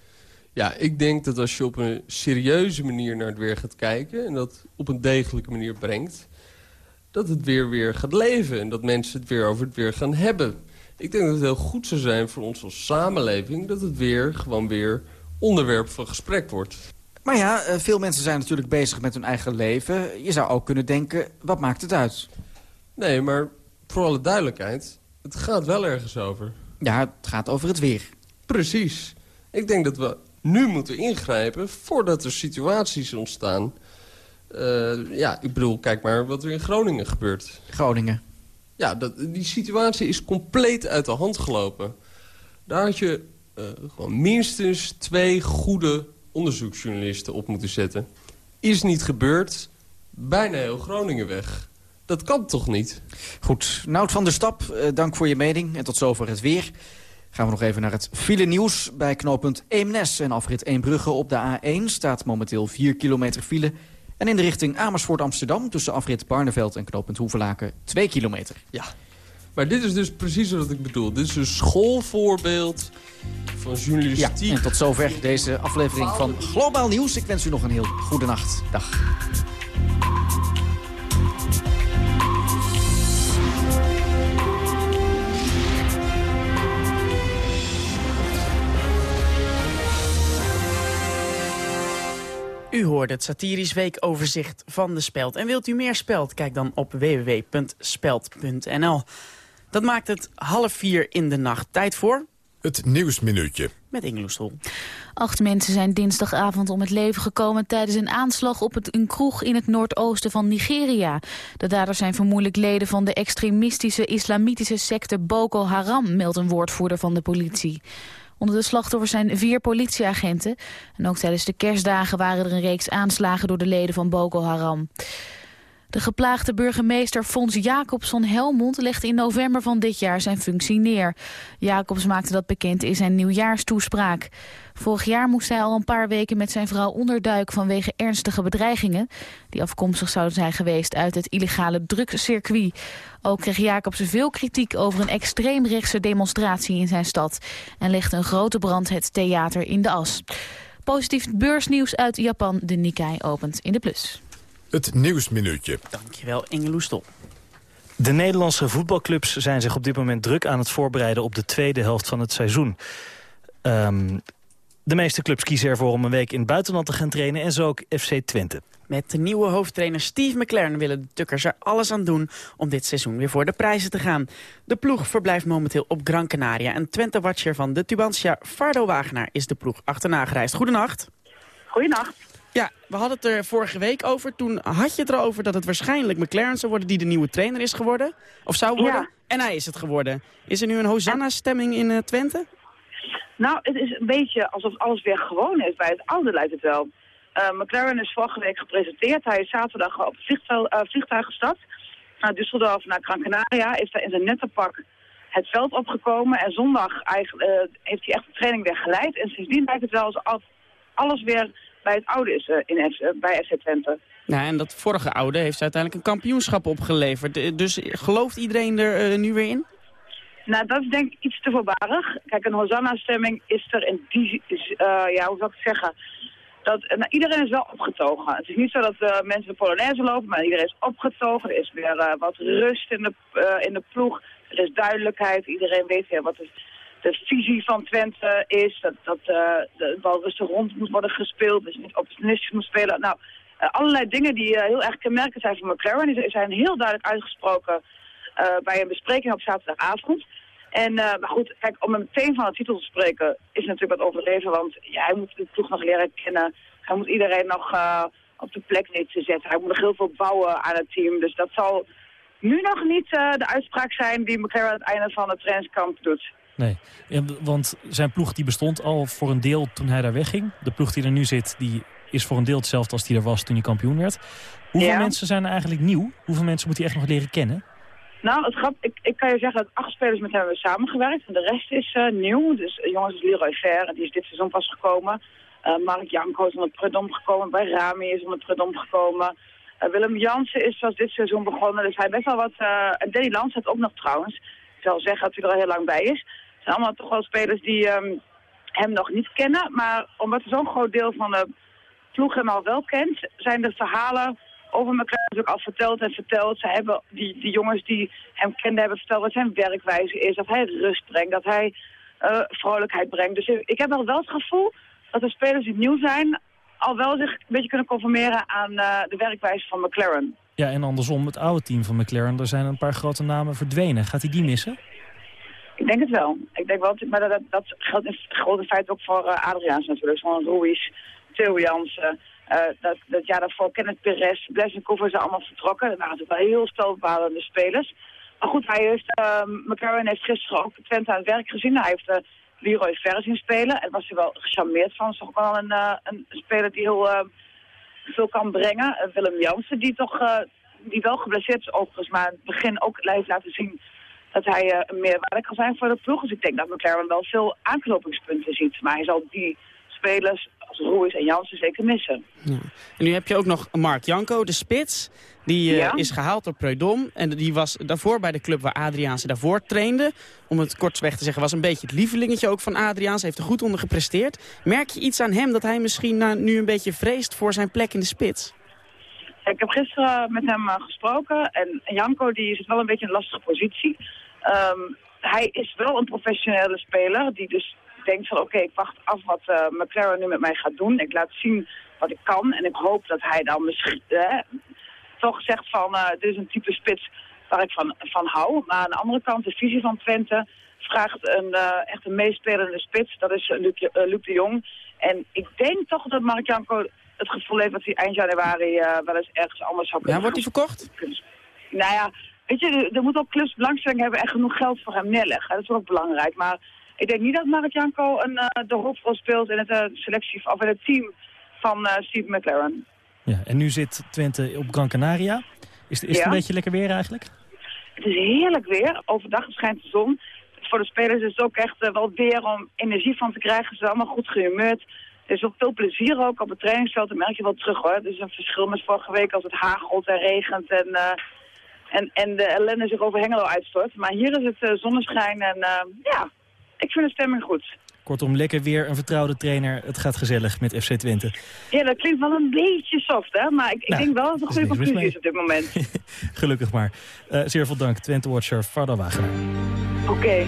Ja, ik denk dat als je op een serieuze manier naar het weer gaat kijken... en dat op een degelijke manier brengt... dat het weer weer gaat leven en dat mensen het weer over het weer gaan hebben. Ik denk dat het heel goed zou zijn voor ons als samenleving... dat het weer gewoon weer onderwerp van gesprek wordt.
Maar ja, eh, veel mensen zijn natuurlijk bezig met hun eigen leven. Je zou ook kunnen denken, wat maakt het uit?
Nee, maar voor alle duidelijkheid, het gaat wel ergens over.
Ja, het gaat over het weer.
Precies. Ik denk dat we nu moeten ingrijpen voordat er situaties ontstaan. Eh, ja, ik bedoel, kijk maar wat er in Groningen gebeurt.
Groningen.
Ja, dat, die situatie is compleet uit de hand gelopen. Daar had je eh, gewoon minstens twee goede onderzoeksjournalisten op moeten zetten. Is niet gebeurd, bijna heel Groningen weg. Dat kan toch niet?
Goed, Nout van der Stap, eh, dank voor je mening. En tot zover het weer. Gaan we nog even naar het file nieuws. Bij knooppunt Eemnes en afrit Eembrugge op de A1 staat momenteel 4 kilometer file. En in de richting Amersfoort-Amsterdam tussen afrit Barneveld en knooppunt Hoevelaken 2 kilometer.
Ja, maar dit is dus precies wat ik bedoel. Dit is een schoolvoorbeeld van
Ja,
journalistiek.
en tot zover deze aflevering van Globaal Nieuws. Ik wens u nog een heel goede nacht. Dag.
U hoorde het satirisch weekoverzicht van de Speld. En wilt u meer Speld? Kijk dan op www.speld.nl. Dat maakt het half vier in de nacht. Tijd voor...
Het Nieuwsminuutje.
Met Ingeloestol.
Acht mensen zijn dinsdagavond om het leven gekomen tijdens een aanslag op het, een kroeg in het noordoosten van Nigeria. De daders zijn vermoedelijk leden van de extremistische islamitische secte Boko Haram, meldt een woordvoerder van de politie. Onder de slachtoffers zijn vier politieagenten. En ook tijdens de kerstdagen waren er een reeks aanslagen door de leden van Boko Haram. De geplaagde burgemeester Fons Jacobson Helmond legde in november van dit jaar zijn functie neer. Jacobs maakte dat bekend in zijn nieuwjaarstoespraak. Vorig jaar moest hij al een paar weken met zijn vrouw onderduiken vanwege ernstige bedreigingen. Die afkomstig zouden zijn geweest uit het illegale drugscircuit. Ook kreeg Jacobs veel kritiek over een extreemrechtse demonstratie in zijn stad. En legde een grote brand het theater in de as. Positief beursnieuws uit Japan. De Nikkei opent in de plus.
Het Nieuwsminuutje.
Dankjewel, Inge Loestel.
De Nederlandse voetbalclubs zijn zich op dit moment druk aan het voorbereiden op de tweede helft van het seizoen. Ehm, de meeste clubs kiezen ervoor om een week in het buitenland te gaan trainen en zo ook FC Twente.
Met de nieuwe hoofdtrainer Steve McLaren willen de Tukkers er alles aan doen om dit seizoen weer voor de prijzen te gaan. De ploeg verblijft momenteel op Gran Canaria en Twente-watcher van de Tubantia, Fardo Wagenaar, is de ploeg achterna gereisd. Goedenacht.
Goedenacht.
Ja, we hadden het er vorige week over. Toen had je het erover dat het waarschijnlijk McLaren zou worden die de nieuwe trainer is geworden. Of zou worden.
Ja.
En hij is het geworden. Is er nu een Hosanna-stemming in uh, Twente?
Nou, het is een beetje alsof alles weer gewoon is. Bij het oude lijkt het wel. Uh, McLaren is vorige week gepresenteerd. Hij is zaterdag op het vliegtuig, uh, vliegtuig gestapt. Naar Düsseldorf, naar Gran Canaria. Is daar in zijn nette pak het veld opgekomen. En zondag eigenlijk, heeft hij echt de training weer geleid. En sindsdien lijkt het wel alsof alles weer bij het oude is uh, in uh, bij FC Twente.
Ja, en dat vorige oude heeft uiteindelijk een kampioenschap opgeleverd. Dus gelooft iedereen er nu weer in?
Nou, dat is denk ik iets te voorbarig. Kijk, een Hosanna-stemming is er in die... Is, ja, hoe zou ik het zeggen? Dat, nou, iedereen is wel opgetogen. Het is niet zo dat mensen de Polonaise lopen, maar iedereen is opgetogen. Er is weer wat rust in de, in de ploeg. Er is duidelijkheid. Iedereen weet weer wat is de visie van Twente is. Dat, dat uh, de bal rustig rond moet worden gespeeld. Dus niet opportunistisch moet spelen. Nou, uh, allerlei dingen die uh, heel erg kenmerkend zijn van McLaren. Die zijn heel duidelijk uitgesproken bij een bespreking op zaterdagavond. En, maar goed, kijk, om meteen van de titel te spreken is natuurlijk wat overdreven. Want hij moet de ploeg nog leren kennen. Hij moet iedereen nog op de plek te zetten. Hij moet nog heel veel bouwen aan het team. Dus dat zal nu nog niet de uitspraak zijn die McLaren aan het einde van het trainingskamp doet.
Nee, ja, want zijn ploeg die bestond al voor een deel toen hij daar wegging. De ploeg die er nu zit, die is voor een deel hetzelfde als die er was toen hij kampioen werd. Hoeveel
Ja.
mensen zijn er eigenlijk nieuw? Hoeveel mensen moet hij echt nog leren kennen?
Nou, het grap, ik, ik kan je zeggen dat acht spelers met hem hebben samengewerkt. En de rest is eh, nieuw. Dus eh, jongens als Leroy Fer, die is dit seizoen pas gekomen. Eh, Mark Janko is onder Prudom gekomen. Bij Rami is onder Prudom gekomen. Eh, Willem Jansen is pas dit seizoen begonnen. Dus hij best wel wat... en Danny Lans het ook nog trouwens. Ik zal zeggen dat hij er al heel lang bij is. Het zijn allemaal toch wel spelers die ehm, hem nog niet kennen. Maar omdat zo'n groot deel van de ploeg hem al wel kent... zijn de verhalen over McLaren natuurlijk al verteld en verteld. Ze hebben die, die jongens die hem kenden hebben verteld wat zijn werkwijze is. Dat hij rust brengt, dat hij eh, vrolijkheid brengt. Dus ik, heb al wel het gevoel dat de spelers die nieuw zijn... al wel zich een beetje kunnen conformeren aan eh, de werkwijze van McLaren.
Ja, en andersom, het oude team van McLaren, er zijn een paar grote namen verdwenen. Gaat hij die missen?
Ik denk het wel. Ik denk wel, maar dat, dat geldt in, in feite ook voor uh, Adriaans natuurlijk. Zoals Ruiz, Theo Jansen, uh, dat, dat jaar daarvoor Kenneth Perez, Blesnikov zijn allemaal vertrokken. Dat waren natuurlijk wel heel spelbepalende spelers. Maar goed, hij heeft, uh, McLaren heeft gisteren ook Twente aan het werk gezien. Hij heeft uh, Leroy Ver zien spelen. En was hij wel gecharmeerd van. Het is toch wel een, een speler die heel uh, veel kan brengen. Willem Jansen, die toch die wel geblesseerd is overigens, maar in het begin ook heeft laten zien dat hij uh, een meerwaarde kan zijn voor de ploeg. Dus ik denk dat McLaren wel veel aanknopingspunten ziet. Maar hij zal die spelers als Ruiz en Jansen zeker missen.
Ja. En nu heb je ook nog Mark Janko, de spits. Die uh,
Ja.
is gehaald door Preudom. En die was daarvoor bij de club waar Adriaanse daarvoor trainde. Om het kortweg te zeggen, was een beetje het lievelingetje ook van Adriaanse. Heeft er goed onder gepresteerd. Merk je iets aan hem dat hij misschien nou, nu een beetje vreest voor zijn plek in de spits?
Ik heb gisteren met hem gesproken en Janko die zit wel een beetje in een lastige positie. Um, hij is wel een professionele speler die dus denkt van oké, okay, ik wacht af wat uh, McLaren nu met mij gaat doen. Ik laat zien wat ik kan en ik hoop dat hij dan misschien toch zegt van uh, dit is een type spits waar ik van, van hou. Maar aan de andere kant, de visie van Twente vraagt een, eh, echt een meespelende spits. Dat is Luc, Luc de Jong. En ik denk toch dat Mark Janko het gevoel heeft dat hij eind januari wel eens ergens anders zou kunnen.
Ja, wordt hij verkocht?
Nou ja, weet je, er, moet ook clubs belangstelling hebben en genoeg geld voor hem neerleggen. Dat is ook belangrijk. Maar ik denk niet dat Mark Janko een, uh, de hoofdrol speelt in het selectie of in het team van Steve McLaren.
Ja, en nu zit Twente op Gran Canaria. Is, is het een beetje lekker weer eigenlijk?
Het is heerlijk weer. Overdag schijnt de zon. Voor de spelers is het ook echt eh, wel weer om energie van te krijgen. Ze zijn allemaal goed gehumeurd. Er is ook veel plezier ook op het trainingsveld. Dat merk je wel terug hoor. Het is een verschil met vorige week als het hagelt en regent en, eh, en, en de ellende zich over Hengelo uitstort. Maar hier is het eh, zonneschijn en eh, ja, ik vind de stemming goed.
Kortom, lekker weer een vertrouwde trainer. Het gaat gezellig met FC Twente.
Ja, dat klinkt wel een beetje soft hè. Maar ik, ik
Nou,
denk wel dat het een
is
goede conclusie is op dit moment.
Gelukkig maar. Eh, zeer veel dank, Twente-watcher Varda Wagenaar.
Oké.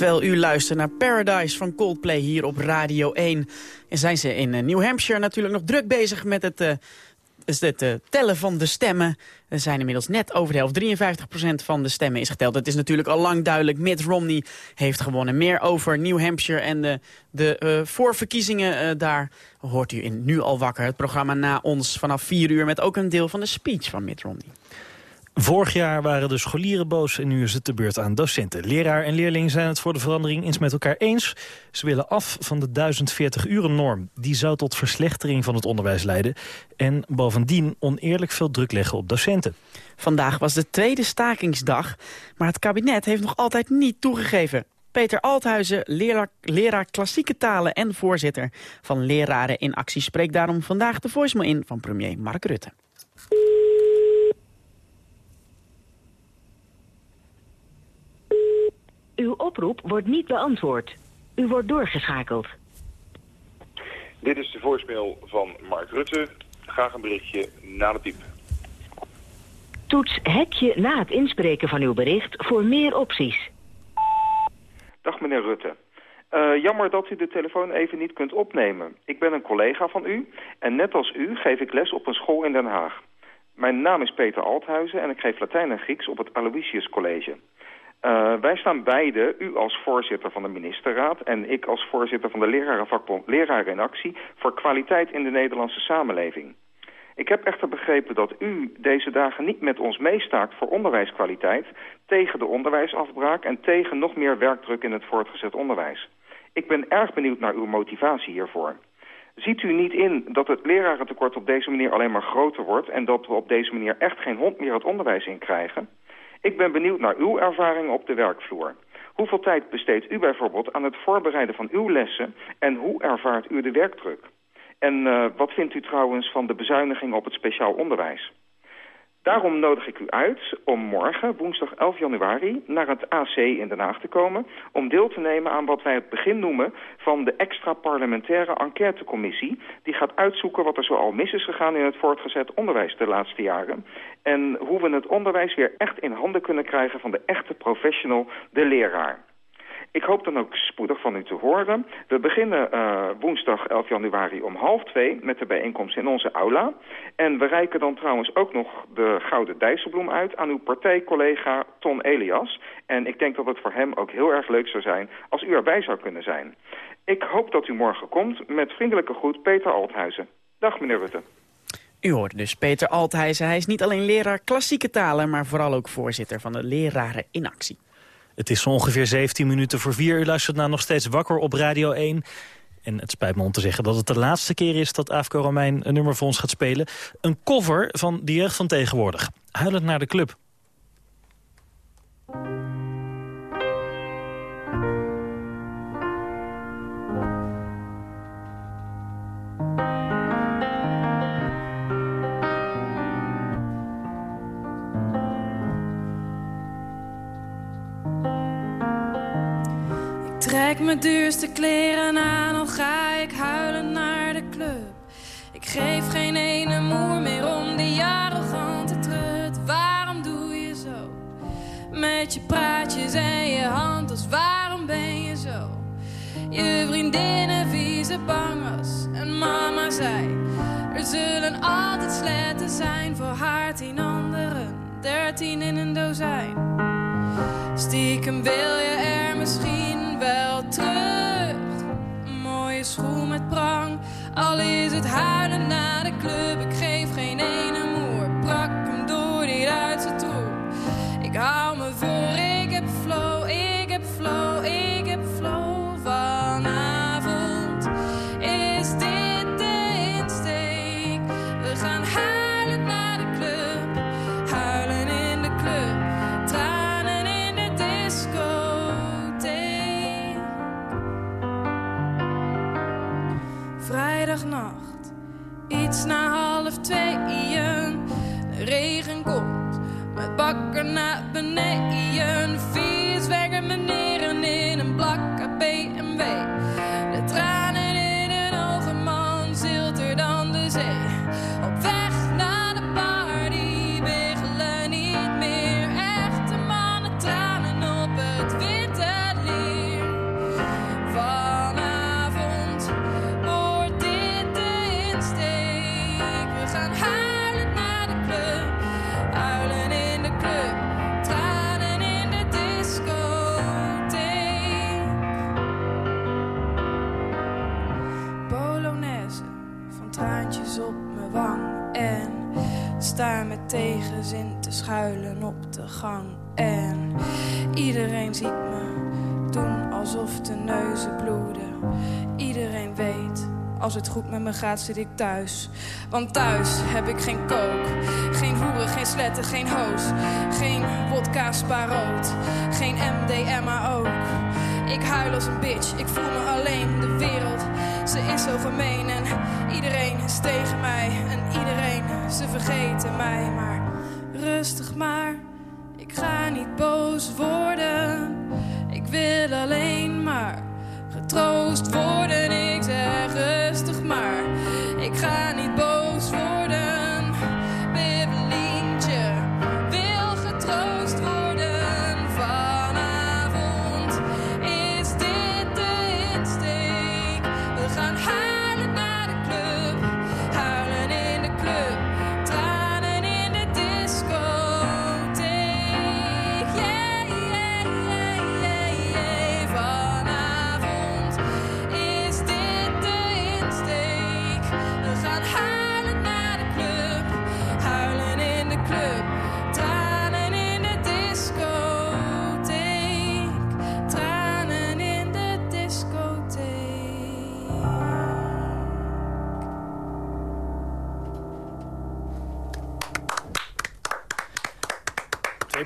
Terwijl u luistert naar Paradise van Coldplay hier op Radio 1. En zijn ze in eh, New Hampshire natuurlijk nog druk bezig met het, eh, eh, tellen van de stemmen. Er zijn inmiddels net over de helft. 53% van de stemmen is geteld. Het is natuurlijk al lang duidelijk. Mitt Romney heeft gewonnen. Meer over New Hampshire en de, de voorverkiezingen daar hoort u in Nu al wakker. Het programma na ons vanaf 4 uur met ook een deel van de speech van Mitt Romney.
Vorig jaar waren de scholieren boos en nu is het de beurt aan docenten. Leraar en leerling zijn het voor de verandering eens met elkaar eens. Ze willen af van de 1040-uren-norm. Die zou tot verslechtering van het onderwijs leiden. En bovendien oneerlijk veel druk leggen op docenten.
Vandaag was de tweede stakingsdag, maar het kabinet heeft nog altijd niet toegegeven. Peter Althuizen, leraar, klassieke talen en voorzitter van Leraren in Actie... spreekt daarom vandaag de voicemail in van premier Mark Rutte.
Uw oproep wordt niet beantwoord. U wordt doorgeschakeld.
Dit is de voicemail van Mark Rutte. Graag een berichtje na de piep.
Toets hekje na het inspreken van uw bericht voor meer opties.
Dag meneer Rutte. Eh, jammer dat u de telefoon even niet kunt opnemen. Ik ben een collega van u en net als u geef ik les op een school in Den Haag. Mijn naam is Peter Althuizen en ik geef Latijn en Grieks op het Aloysius College. Eh, wij staan beide, u als voorzitter van de ministerraad... en ik als voorzitter van de lerarenvakbond Leraren in Actie... voor kwaliteit in de Nederlandse samenleving. Ik heb echter begrepen dat u deze dagen niet met ons meestaakt voor onderwijskwaliteit... tegen de onderwijsafbraak en tegen nog meer werkdruk in het voortgezet onderwijs. Ik ben erg benieuwd naar uw motivatie hiervoor. Ziet u niet in dat het lerarentekort op deze manier alleen maar groter wordt... en dat we op deze manier echt geen hond meer het onderwijs in krijgen? Ik ben benieuwd naar uw ervaringen op de werkvloer. Hoeveel tijd besteedt u bijvoorbeeld aan het voorbereiden van uw lessen... en hoe ervaart u de werkdruk? En uh, wat vindt u trouwens van de bezuiniging op het speciaal onderwijs? Daarom nodig ik u uit om morgen, woensdag 11 januari, naar het AC in Den Haag te komen... om deel te nemen aan wat wij het begin noemen van de extra parlementaire enquêtecommissie... die gaat uitzoeken wat er zoal mis is gegaan in het voortgezet onderwijs de laatste jaren... en hoe we het onderwijs weer echt in handen kunnen krijgen van de echte professional, de leraar. Ik hoop dan ook spoedig van u te horen. We beginnen uh, woensdag 11 januari om half twee met de bijeenkomst in onze aula. En we reiken dan trouwens ook nog de Gouden Dijsselbloem uit aan uw partijcollega Ton Elias. En ik denk dat het voor hem ook heel erg leuk zou zijn als u erbij zou kunnen zijn. Ik hoop dat u morgen komt. Met vriendelijke groet Peter Althuizen. Dag meneer Rutte.
U hoort dus Peter Althuizen. Hij is niet alleen leraar klassieke talen, maar vooral ook voorzitter van de Leraren in Actie.
Het is zo ongeveer 17 minuten voor 4. U luistert naar nog steeds wakker op Radio 1. En het spijt me om te zeggen dat het de laatste keer is dat Afko Romein een nummer voor ons gaat spelen. Een cover van de jeugd van tegenwoordig. Huilend naar de club.
Trek mijn duurste kleren aan, al ga ik huilen naar de club. Ik geef geen ene moer meer om die arrogante trut. Waarom doe je zo? Met je praatjes en je handels, waarom ben je zo? Je vriendinnen wie ze bang was en mama zei... Er zullen altijd sletten zijn voor haar tien anderen, dertien in een dozijn. Stiekem wil je er misschien wel terug. Mooie schoen met prang, al is het huilen naar de club. not met tegenzin te schuilen op de gang. En iedereen ziet me doen alsof de neuzen bloeden. Iedereen weet, als het goed met me gaat, zit ik thuis. Want thuis heb ik geen kook, geen hoeren, geen sletten, geen hoos. Geen wodka sparoot, geen MDMA ook. Ik huil als een bitch, ik voel me alleen. De wereld, ze is zo gemeen. En iedereen is tegen mij. En iedereen, ze vergeten mij. Maar rustig maar, ik ga niet boos worden. Ik wil alleen maar getroost worden. Ik zeg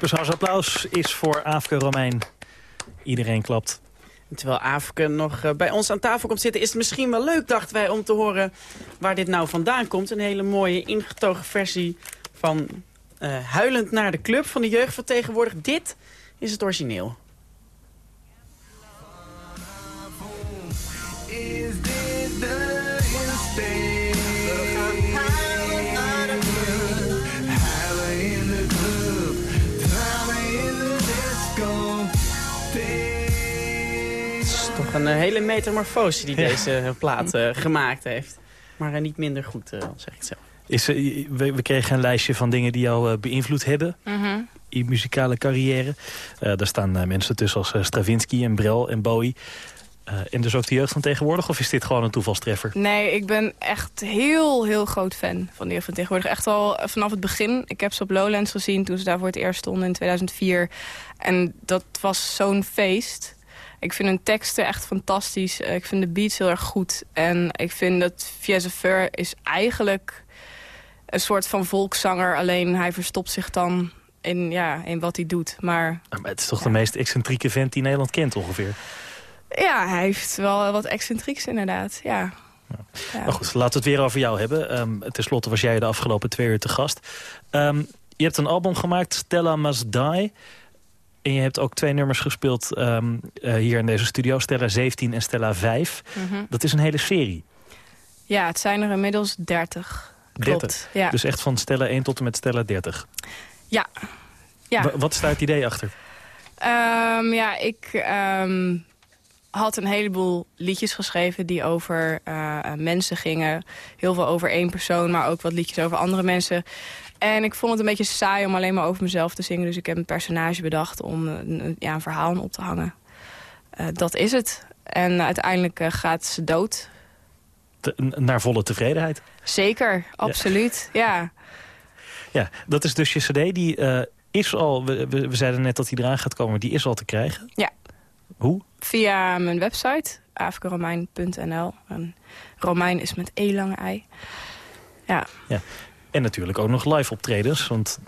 Tweepersoons applaus is voor Aafke Romein. Iedereen klapt.
Terwijl Aafke nog eh, bij ons aan tafel komt zitten... is het misschien wel leuk, dachten wij, om te horen waar dit nou vandaan komt. Een hele mooie ingetogen versie van eh, Huilend naar de Club van de jeugdvertegenwoordiger. Dit is het origineel. Een eh, hele metamorfose die deze eh, plaat eh, gemaakt heeft. Maar niet minder goed, eh, zeg ik het zelf.
Is, we, we kregen een lijstje van dingen die jou beïnvloed hebben.
Mhm.
in Je muzikale carrière. Eh, daar staan mensen tussen als Stravinsky en Brel en Bowie. Eh, en dus ook de jeugd van tegenwoordig? Of is dit gewoon een toevalstreffer?
Nee, ik ben echt heel, heel groot fan van de jeugd van tegenwoordig. Echt al vanaf het begin. Ik heb ze op Lowlands gezien toen ze daar voor het eerst stonden in 2004. En dat was zo'n feest. Ik vind hun teksten echt fantastisch. Eh, Ik vind de beats heel erg goed. En ik vind dat Vieze Ver is eigenlijk een soort van volkszanger. Alleen hij verstopt zich dan in, ja, in wat hij doet. Maar
Ah, maar het is toch de meest excentrieke vent die Nederland kent ongeveer.
ja, hij heeft wel wat excentrieks inderdaad. Ja. Ja.
Maar goed, laten we het weer over jou hebben. Ehm ten slotte was jij de afgelopen twee uur te gast. Ehm, je hebt een album gemaakt, Stella Must Die. En je hebt ook twee nummers gespeeld ehm, eh, hier in deze studio. Stella 17 en Stella 5.
Mhm.
Dat is een hele serie.
Ja, het zijn er inmiddels 30. Klopt.
30.
Ja.
Dus echt van Stella 1 tot en met Stella 30.
ja. ja.
Wa- Wat is daar het idee achter?
Ehm, ja, ik ehm, had een heleboel liedjes geschreven die over eh, eh, mensen gingen. Heel veel over één persoon, maar ook wat liedjes over andere mensen. En ik vond het een beetje saai om alleen maar over mezelf te zingen. Dus ik heb een personage bedacht om een, een- ja, een verhaal op te hangen. Eh, dat is het. En uiteindelijk eh, gaat ze dood.
Te- naar volle tevredenheid.
Zeker, absoluut. Ja.
Ja, dat is dus je cd. Die eh, is al, we, we, zeiden net dat die eraan gaat komen, die is al te krijgen.
Ja.
Hoe?
Via mijn website, afrikaromein.nl. Romein is met E lange ei. Ja,
Ja. En natuurlijk ook nog live optredens, want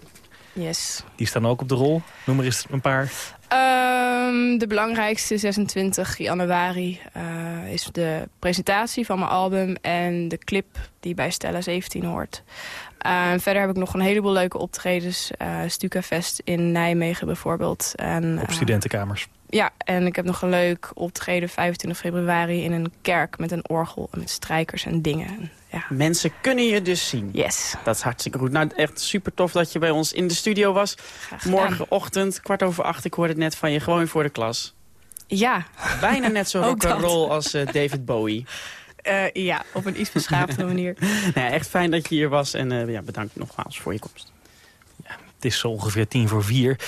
yes.
die staan ook op de rol. Noem er eens een paar.
Ehm, de belangrijkste, 26 januari, eh, is de presentatie van mijn album... en de clip die bij Stella 17 hoort. Eh, verder heb ik nog een heleboel leuke optredens. eh Stukafest in Nijmegen bijvoorbeeld. En,
Op studentenkamers.
ja, en ik heb nog een leuk optreden 25 februari in een kerk met een orgel en met strijkers en dingen. Ja.
Mensen kunnen je dus zien.
Yes.
Dat is hartstikke goed. Nou, echt super tof dat je bij ons in de studio was. Morgenochtend, kwart over acht. Ik hoorde het net van je, gewoon voor de klas.
Ja.
Bijna net zo rock'n'roll als eh, David Bowie.
Eh, ja, op een iets beschaafde manier.
Nou ja, echt fijn dat je hier was. En eh, ja, bedankt nogmaals voor je komst.
Het is zo ongeveer tien voor vier.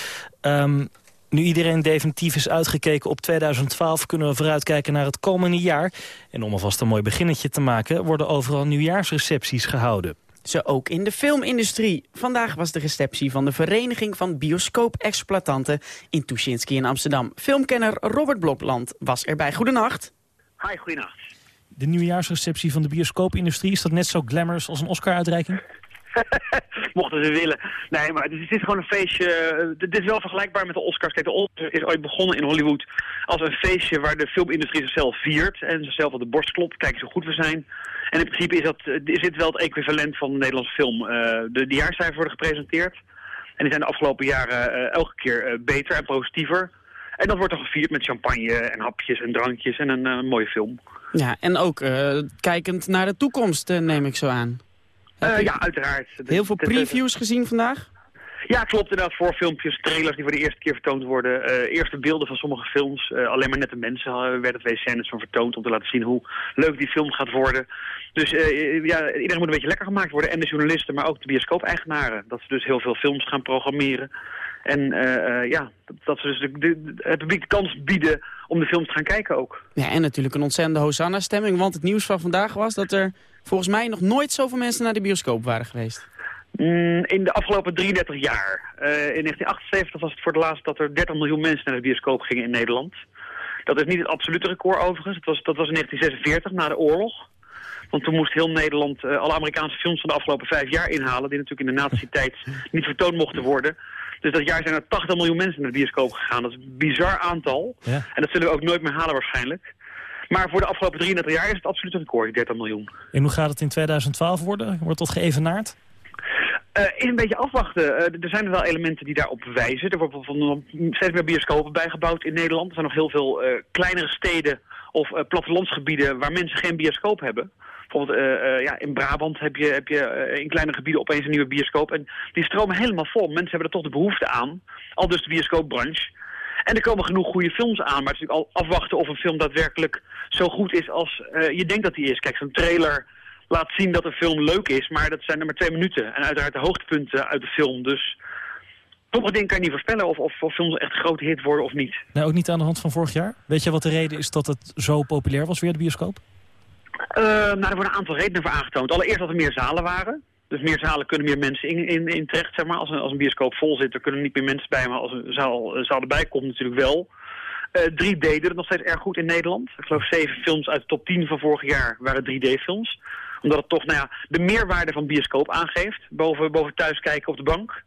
Ehm, nu iedereen definitief is uitgekeken op 2012... kunnen we vooruitkijken naar het komende jaar. En om alvast een mooi beginnetje te maken... worden overal nieuwjaarsrecepties gehouden.
Zo ook in de filmindustrie. Vandaag was de receptie van de Vereniging van Bioscoop-exploitanten in Tuschinski in Amsterdam. Filmkenner Robert Blokland was erbij. Goedenacht.
Hi, goeienacht.
De nieuwjaarsreceptie van de bioscoopindustrie, is dat net zo glamorous als een Oscar-uitreiking?
Mochten ze willen. Nee, maar is, het is gewoon een feestje. eh, Dit is wel vergelijkbaar met de Oscars. Kijk, de Oscars is ooit begonnen in Hollywood als een feestje waar de filmindustrie zichzelf viert. En zichzelf op de borst klopt. Kijk hoe goed we zijn. En in principe is, dat, eh, is dit wel het equivalent van de Nederlandse film. Eh, de, de jaarcijfers worden gepresenteerd. En die zijn de afgelopen jaren elke keer beter en positiever. En dat wordt dan gevierd met champagne en hapjes en drankjes en een mooie film.
Ja, en ook kijkend naar de toekomst, neem ik zo aan.
Eh, ja, uiteraard.
Heel veel previews gezien vandaag?
Ja, klopt inderdaad. Voorfilmpjes, trailers die voor de eerste keer vertoond worden. eh, eerste beelden van sommige films. Eh, alleen maar nette mensen eh, werden twee scènes van vertoond om te laten zien hoe leuk die film gaat worden. Dus ja, iedereen moet een beetje lekker gemaakt worden. En de journalisten, maar ook de bioscoop-eigenaren. Dat ze dus heel veel films gaan programmeren. En ja, dat, dat ze dus de, de- het publiek de kans bieden om de films te gaan kijken ook.
Ja, en natuurlijk een ontzettende Hosanna-stemming. Want het nieuws van vandaag was dat er volgens mij nog nooit zoveel mensen naar de bioscoop waren geweest.
Mm, in de afgelopen 33 jaar. Eh, in 1978 was het voor het laatst dat er 30 miljoen mensen naar de bioscoop gingen in Nederland. Dat is niet het absolute record overigens. Dat was, dat was in 1946, na de oorlog. Want toen moest heel Nederland eh, alle Amerikaanse films van de afgelopen vijf jaar inhalen... die natuurlijk in de nazi-tijd niet vertoond mochten worden. Dus dat jaar zijn er 80 miljoen mensen naar de bioscoop gegaan. Dat is een bizar aantal.
Ja.
En dat zullen we ook nooit meer halen waarschijnlijk. Maar voor de afgelopen 33 jaar is het absoluut een record, die 30 miljoen.
En hoe gaat het in 2012 worden? Wordt dat geëvenaard?
Is een beetje afwachten. Eh, er zijn wel elementen die daarop wijzen. Er wordt bijvoorbeeld steeds meer bioscopen bijgebouwd in Nederland. Er zijn nog heel veel eh, kleinere steden of plattelandsgebieden waar mensen geen bioscoop hebben. Bijvoorbeeld ja, in Brabant heb je, heb je in kleine gebieden opeens een nieuwe bioscoop. En die stromen helemaal vol. Mensen hebben er toch de behoefte aan. Al dus de bioscoopbranche. En er komen genoeg goede films aan. Maar het is natuurlijk al afwachten of een film daadwerkelijk zo goed is als eh, je denkt dat die is. Kijk, zo'n trailer laat zien dat een film leuk is, maar dat zijn er maar twee minuten. En uiteraard de hoogtepunten uit de film. Dus sommige dingen kan je niet voorspellen of, of, of films echt een grote hit worden of niet.
Nou, ook niet aan de hand van vorig jaar. Weet je wat de reden is dat het zo populair was weer, de bioscoop?
Eh, nou, er worden een aantal redenen voor aangetoond. Allereerst dat er meer zalen waren. Dus meer zalen kunnen meer mensen in, in, in terecht, zeg maar. Als een, als een bioscoop vol zit, er kunnen niet meer mensen bij. Maar als een zaal, erbij komt natuurlijk wel. Eh 3D doet het nog steeds erg goed in Nederland. Ik geloof zeven films uit de top 10 van vorig jaar waren 3D-films. Omdat het toch nou ja, de meerwaarde van bioscoop aangeeft. Boven, boven thuis kijken op de bank.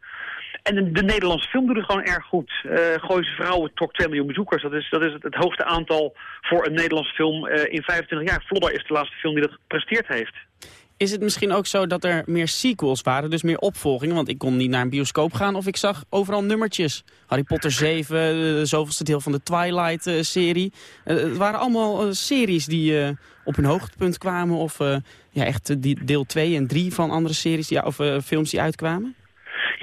En de, de Nederlandse film doet het gewoon erg goed. Eh Gooise Vrouwen trok 2 miljoen bezoekers. Dat is, dat is het, het hoogste aantal voor een Nederlandse film eh, in 25 jaar. Flodder is de laatste film die dat gepresteerd heeft.
Is het misschien ook zo dat er meer sequels waren, dus meer opvolgingen? Want ik kon niet naar een bioscoop gaan of ik zag overal nummertjes. Harry Potter 7, de zoveelste deel van de Twilight-serie. het waren allemaal eh, series die eh, op hun hoogtepunt kwamen. Of eh, ja, echt eh, die deel 2 en 3 van andere series die, of eh, films die uitkwamen.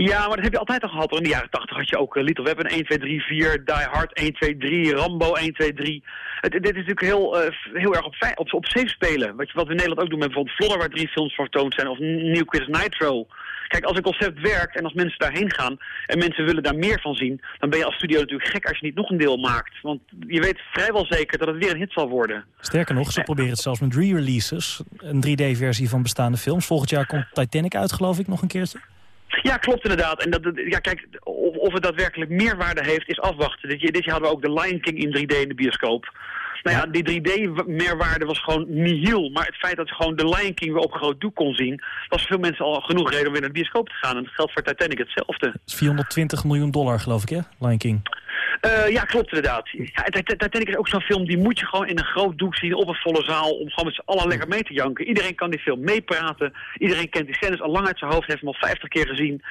Ja, maar dat heb je altijd al gehad. In de jaren 80 had je ook uh, Little Weapon 1, 2, 3, 4, Die Hard 1, 2, 3, Rambo 1, 2, 3. Het, dit is natuurlijk heel, eh, heel erg op, op, op safe spelen. Wat, wat we in Nederland ook doen met bijvoorbeeld Flodder, waar drie films vertoond zijn. Of New Quiz Nitro. Kijk, als een concept werkt en als mensen daarheen gaan en mensen willen daar meer van zien, dan ben je als studio natuurlijk gek als je niet nog een deel maakt. Want je weet vrijwel zeker dat het weer een hit zal worden.
Sterker nog, ze proberen het zelfs met re-releases. Een 3D-versie van bestaande films. Volgend jaar komt Titanic uit, geloof ik, nog een keertje.
Ja, klopt inderdaad. En dat, ja, kijk, of, of het daadwerkelijk meerwaarde heeft, is afwachten. Dit, dit jaar hadden we ook de Lion King in 3D in de bioscoop. Nou ja, die 3D-meerwaarde was gewoon nihil. Maar het feit dat je gewoon de Lion King weer op groot doek kon zien... was voor veel mensen al genoeg reden om weer naar de bioscoop te gaan. En dat geldt voor Titanic hetzelfde.
Dat is 420 miljoen dollar, geloof ik, hè? Lion King.
Eh, ja, klopt inderdaad. Ja, Tit- Tit- Titanic is ook zo'n film, die moet je gewoon in een groot doek zien op een volle zaal, om gewoon met z'n allen lekker mee te janken. Iedereen kan die film meepraten, iedereen kent die scènes al lang uit zijn hoofd, heeft hem al 50 keer gezien.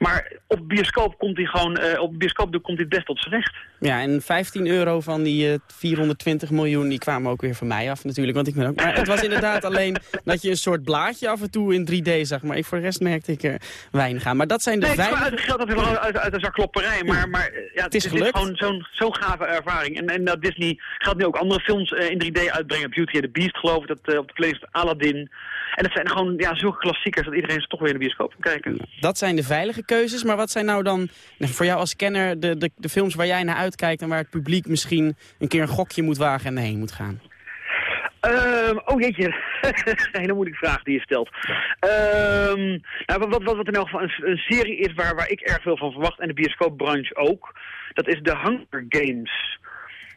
Maar op bioscoop komt hij gewoon, eh, op bioscoopdoek komt hij het best tot zijn recht.
Ja, en 15 euro van die eh, 420 miljoen, die kwamen ook weer van mij af natuurlijk. Want ik ben ook, maar het was inderdaad alleen dat je een soort blaadje af en toe in 3D zag. Maar ik, voor de rest merkte ik er weinig aan. Maar dat zijn de
Nee, het is
vijf...
het geld uit, uit, uit de zakklopperij, maar, maar eh, ja, het
is
is,
gelukt.
gewoon zo'n zo'n gave ervaring. En, en dat Disney gaat nu ook andere films eh, in 3D uitbrengen. Beauty and the Beast geloof ik, dat, eh, op de playlist Aladdin. En dat zijn gewoon ja, zulke klassiekers dat iedereen ze toch weer in de bioscoop kan kijken.
Dat zijn de veilige keuzes, maar wat zijn nou dan nou, voor jou als kenner de, de, de films waar jij naar uitkijkt en waar het publiek misschien een keer een gokje moet wagen en heen moet gaan?
Ehm, oh jeetje, een hele moeilijke vraag die je stelt. Ehm, nou, wat, wat, wat in elk geval een, een serie is waar, waar ik erg veel van verwacht en de bioscoopbranche ook, dat is The Hunger Games.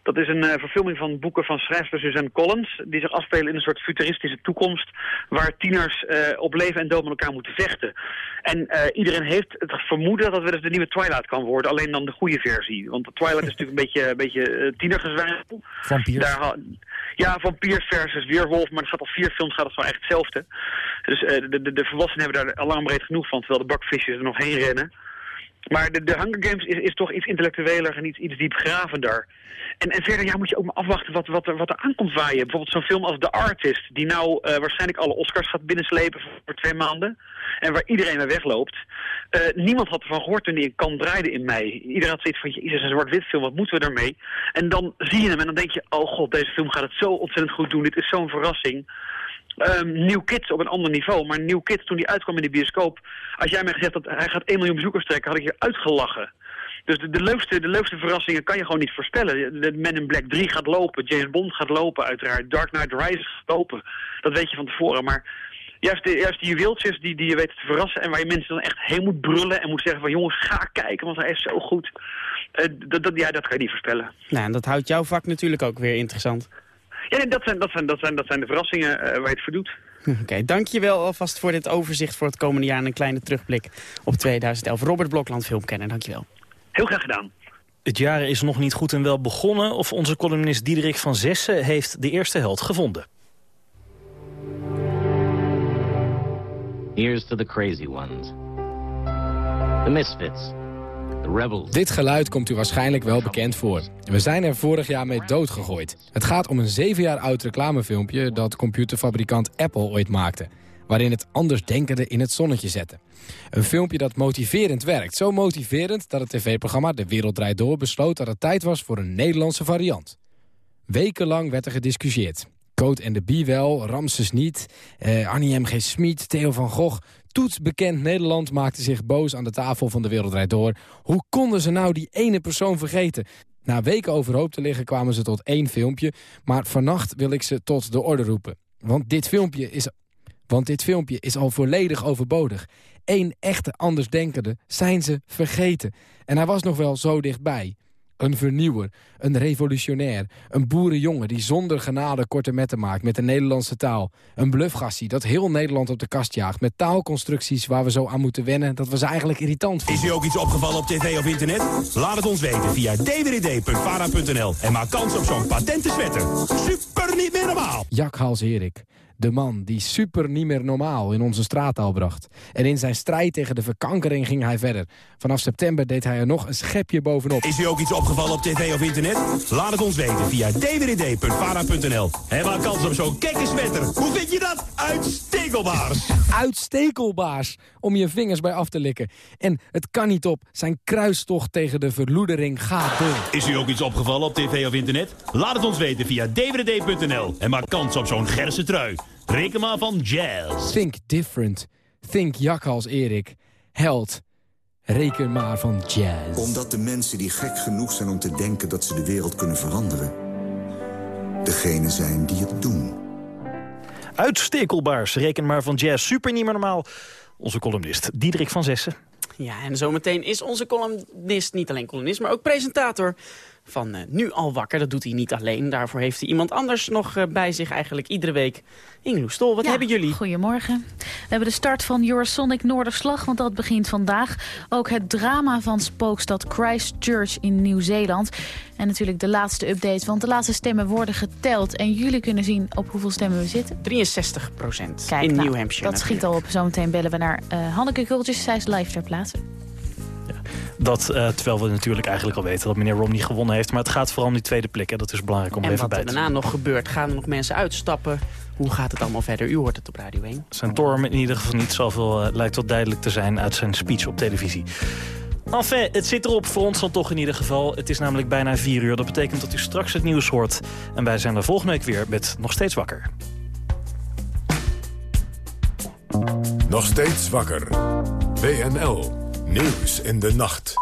Dat is een eh, verfilming van boeken van schrijfster Suzanne Collins, die zich afspelen in een soort futuristische toekomst waar tieners eh, op leven en dood met elkaar moeten vechten. En eh, iedereen heeft het vermoeden dat het wel eens de nieuwe Twilight kan worden, alleen dan de goede versie. Want Twilight is natuurlijk een beetje, een beetje tienergezwijl.
Vampiers.
Daar ha- ja, vampiers versus weerwolf, maar er gaat al vier films gaat het gewoon echt hetzelfde. Dus de, de, de volwassenen hebben daar al lang breed genoeg van, terwijl de bakvisjes er nog heen rennen. Maar de, de Hunger Games is, is toch iets intellectueler en iets, iets diepgravender. En, en verder ja, moet je ook maar afwachten wat, wat, er, wat er aankomt waaien. Bijvoorbeeld zo'n film als The Artist, die nou eh, waarschijnlijk alle Oscars gaat binnenslepen voor twee maanden. En waar iedereen mee wegloopt. Eh, niemand had ervan gehoord toen die in Cannes draaide in mei. Iedereen had zoiets van, jezus, een zwart-wit film, wat moeten we daarmee? En dan zie je hem en dan denk je, oh god, deze film gaat het zo ontzettend goed doen. Dit is zo'n verrassing. Ehm New Kids op een ander niveau. Maar New Kids, toen die uitkwam in de bioscoop... als jij mij gezegd dat hij gaat 1 miljoen bezoekers trekken... had ik je uitgelachen. Dus de, de, leukste, de leukste verrassingen kan je gewoon niet voorspellen. Men in Black 3 gaat lopen, James Bond gaat lopen uiteraard. Dark Knight Rises gaat lopen. Dat weet je van tevoren. Maar juist, de, die juweeltjes die, die je weet te verrassen... en waar je mensen dan echt heen moet brullen... en moet zeggen van jongens, ga kijken, want hij is zo goed. Eh, ja, dat kan je niet voorspellen.
Nou, en dat houdt jouw vak natuurlijk ook weer interessant.
Ja, nee, dat, zijn, dat, zijn, dat, zijn, dat zijn de verrassingen eh, waar je het voor doet.
Oké, dankjewel alvast voor dit overzicht voor het komende jaar... en een kleine terugblik op 2011. Robert Blokland, filmkenner, dankjewel.
Heel graag gedaan.
Het jaar is nog niet goed en wel begonnen... of onze columnist Diederik van Zessen heeft de eerste held gevonden.
Here's to the crazy ones. The misfits.
Dit geluid komt u waarschijnlijk wel bekend voor. We zijn er vorig jaar mee doodgegooid. Het gaat om een zeven jaar oud reclamefilmpje dat computerfabrikant Apple ooit maakte. Waarin het andersdenkende in het zonnetje zette. Een filmpje dat motiverend werkt. Zo motiverend dat het tv-programma De Wereld Draait Door besloot dat het tijd was voor een Nederlandse variant. Wekenlang werd er gediscussieerd. Code en de Bie wel, Ramses niet, eh, Annie M.G. Smit, Theo van Gogh. Toetsbekend Nederland maakte zich boos aan de tafel van de Wereld Draait Door. Hoe konden ze nou die ene persoon vergeten? Na weken overhoop te liggen kwamen ze tot één filmpje. Maar vannacht wil ik ze tot de orde roepen. Want dit filmpje is, want dit filmpje is al volledig overbodig. Eén echte andersdenkende zijn ze vergeten. En hij was nog wel zo dichtbij. Een vernieuwer, een revolutionair, een boerenjongen die zonder genade korte metten maakt met de Nederlandse taal. Een bluffgassie dat heel Nederland op de kast jaagt met taalconstructies waar we zo aan moeten wennen dat we ze eigenlijk irritant vinden.
Is u ook iets opgevallen op tv of internet? Laat het ons weten via dvd.vara.nl en maak kans op zo'n patente sweater. Super niet meer normaal!
Jack Hals Erik. De man die super niet meer normaal in onze straattaal bracht. En in zijn strijd tegen de verkankering ging hij verder. Vanaf september deed hij er nog een schepje bovenop.
Is u ook iets opgevallen op tv of internet? Laat het ons weten via dvd.vara.nl en maak kans op zo'n kekke sweater. Hoe vind je dat? Uitstekelbaars!
Uitstekelbaars om je vingers bij af te likken. En het kan niet op. Zijn kruistocht tegen de verloedering gaat door.
Is u ook iets opgevallen op tv of internet? Laat het ons weten via dvd.nl en maak kans op zo'n gerse trui. Reken maar van jazz.
Think different. Think Jakhals Erik. Held. Reken maar van jazz.
Omdat de mensen die gek genoeg zijn om te denken dat ze de wereld kunnen veranderen... degene zijn die het doen.
Uitstekelbaars, reken maar van jazz. Super niet meer normaal. Onze columnist Diederik van Zessen.
Ja, en zometeen is onze columnist niet alleen columnist, maar ook presentator van eh, Nu Al Wakker. Dat doet hij niet alleen. Daarvoor heeft hij iemand anders nog eh, bij zich eigenlijk iedere week. Ingeloe Stol, wat
Ja,
hebben jullie?
Goedemorgen. We hebben de start van Eurosonic Noorderslag, want dat begint vandaag. Ook het drama van spookstad Christchurch in Nieuw-Zeeland. En natuurlijk de laatste update, want de laatste stemmen worden geteld. En jullie kunnen zien op hoeveel stemmen we zitten.
63 procent
Kijk,
in
nou,
New Hampshire.
Dat schiet al op. Zometeen bellen we naar eh Hanneke Kultjes. Zij is live ter plaatse.
Dat, eh, terwijl we natuurlijk eigenlijk al weten dat meneer Romney gewonnen heeft. Maar het gaat vooral om die tweede plek. En dat is belangrijk om er
En
even
wat
bij
er
te
daarna nog gebeurt, gaan er nog mensen uitstappen? Hoe gaat het allemaal verder? U hoort het op Radio 1.
Zijn torm in ieder geval niet zoveel, eh, lijkt wel duidelijk te zijn uit zijn speech op televisie. Enfin, het zit erop voor ons dan toch in ieder geval. Het is namelijk bijna vier uur. Dat betekent dat u straks het nieuws hoort. En wij zijn er volgende week weer met Nog Steeds Wakker.
Nog steeds wakker. WNL. Nieuws in de nacht.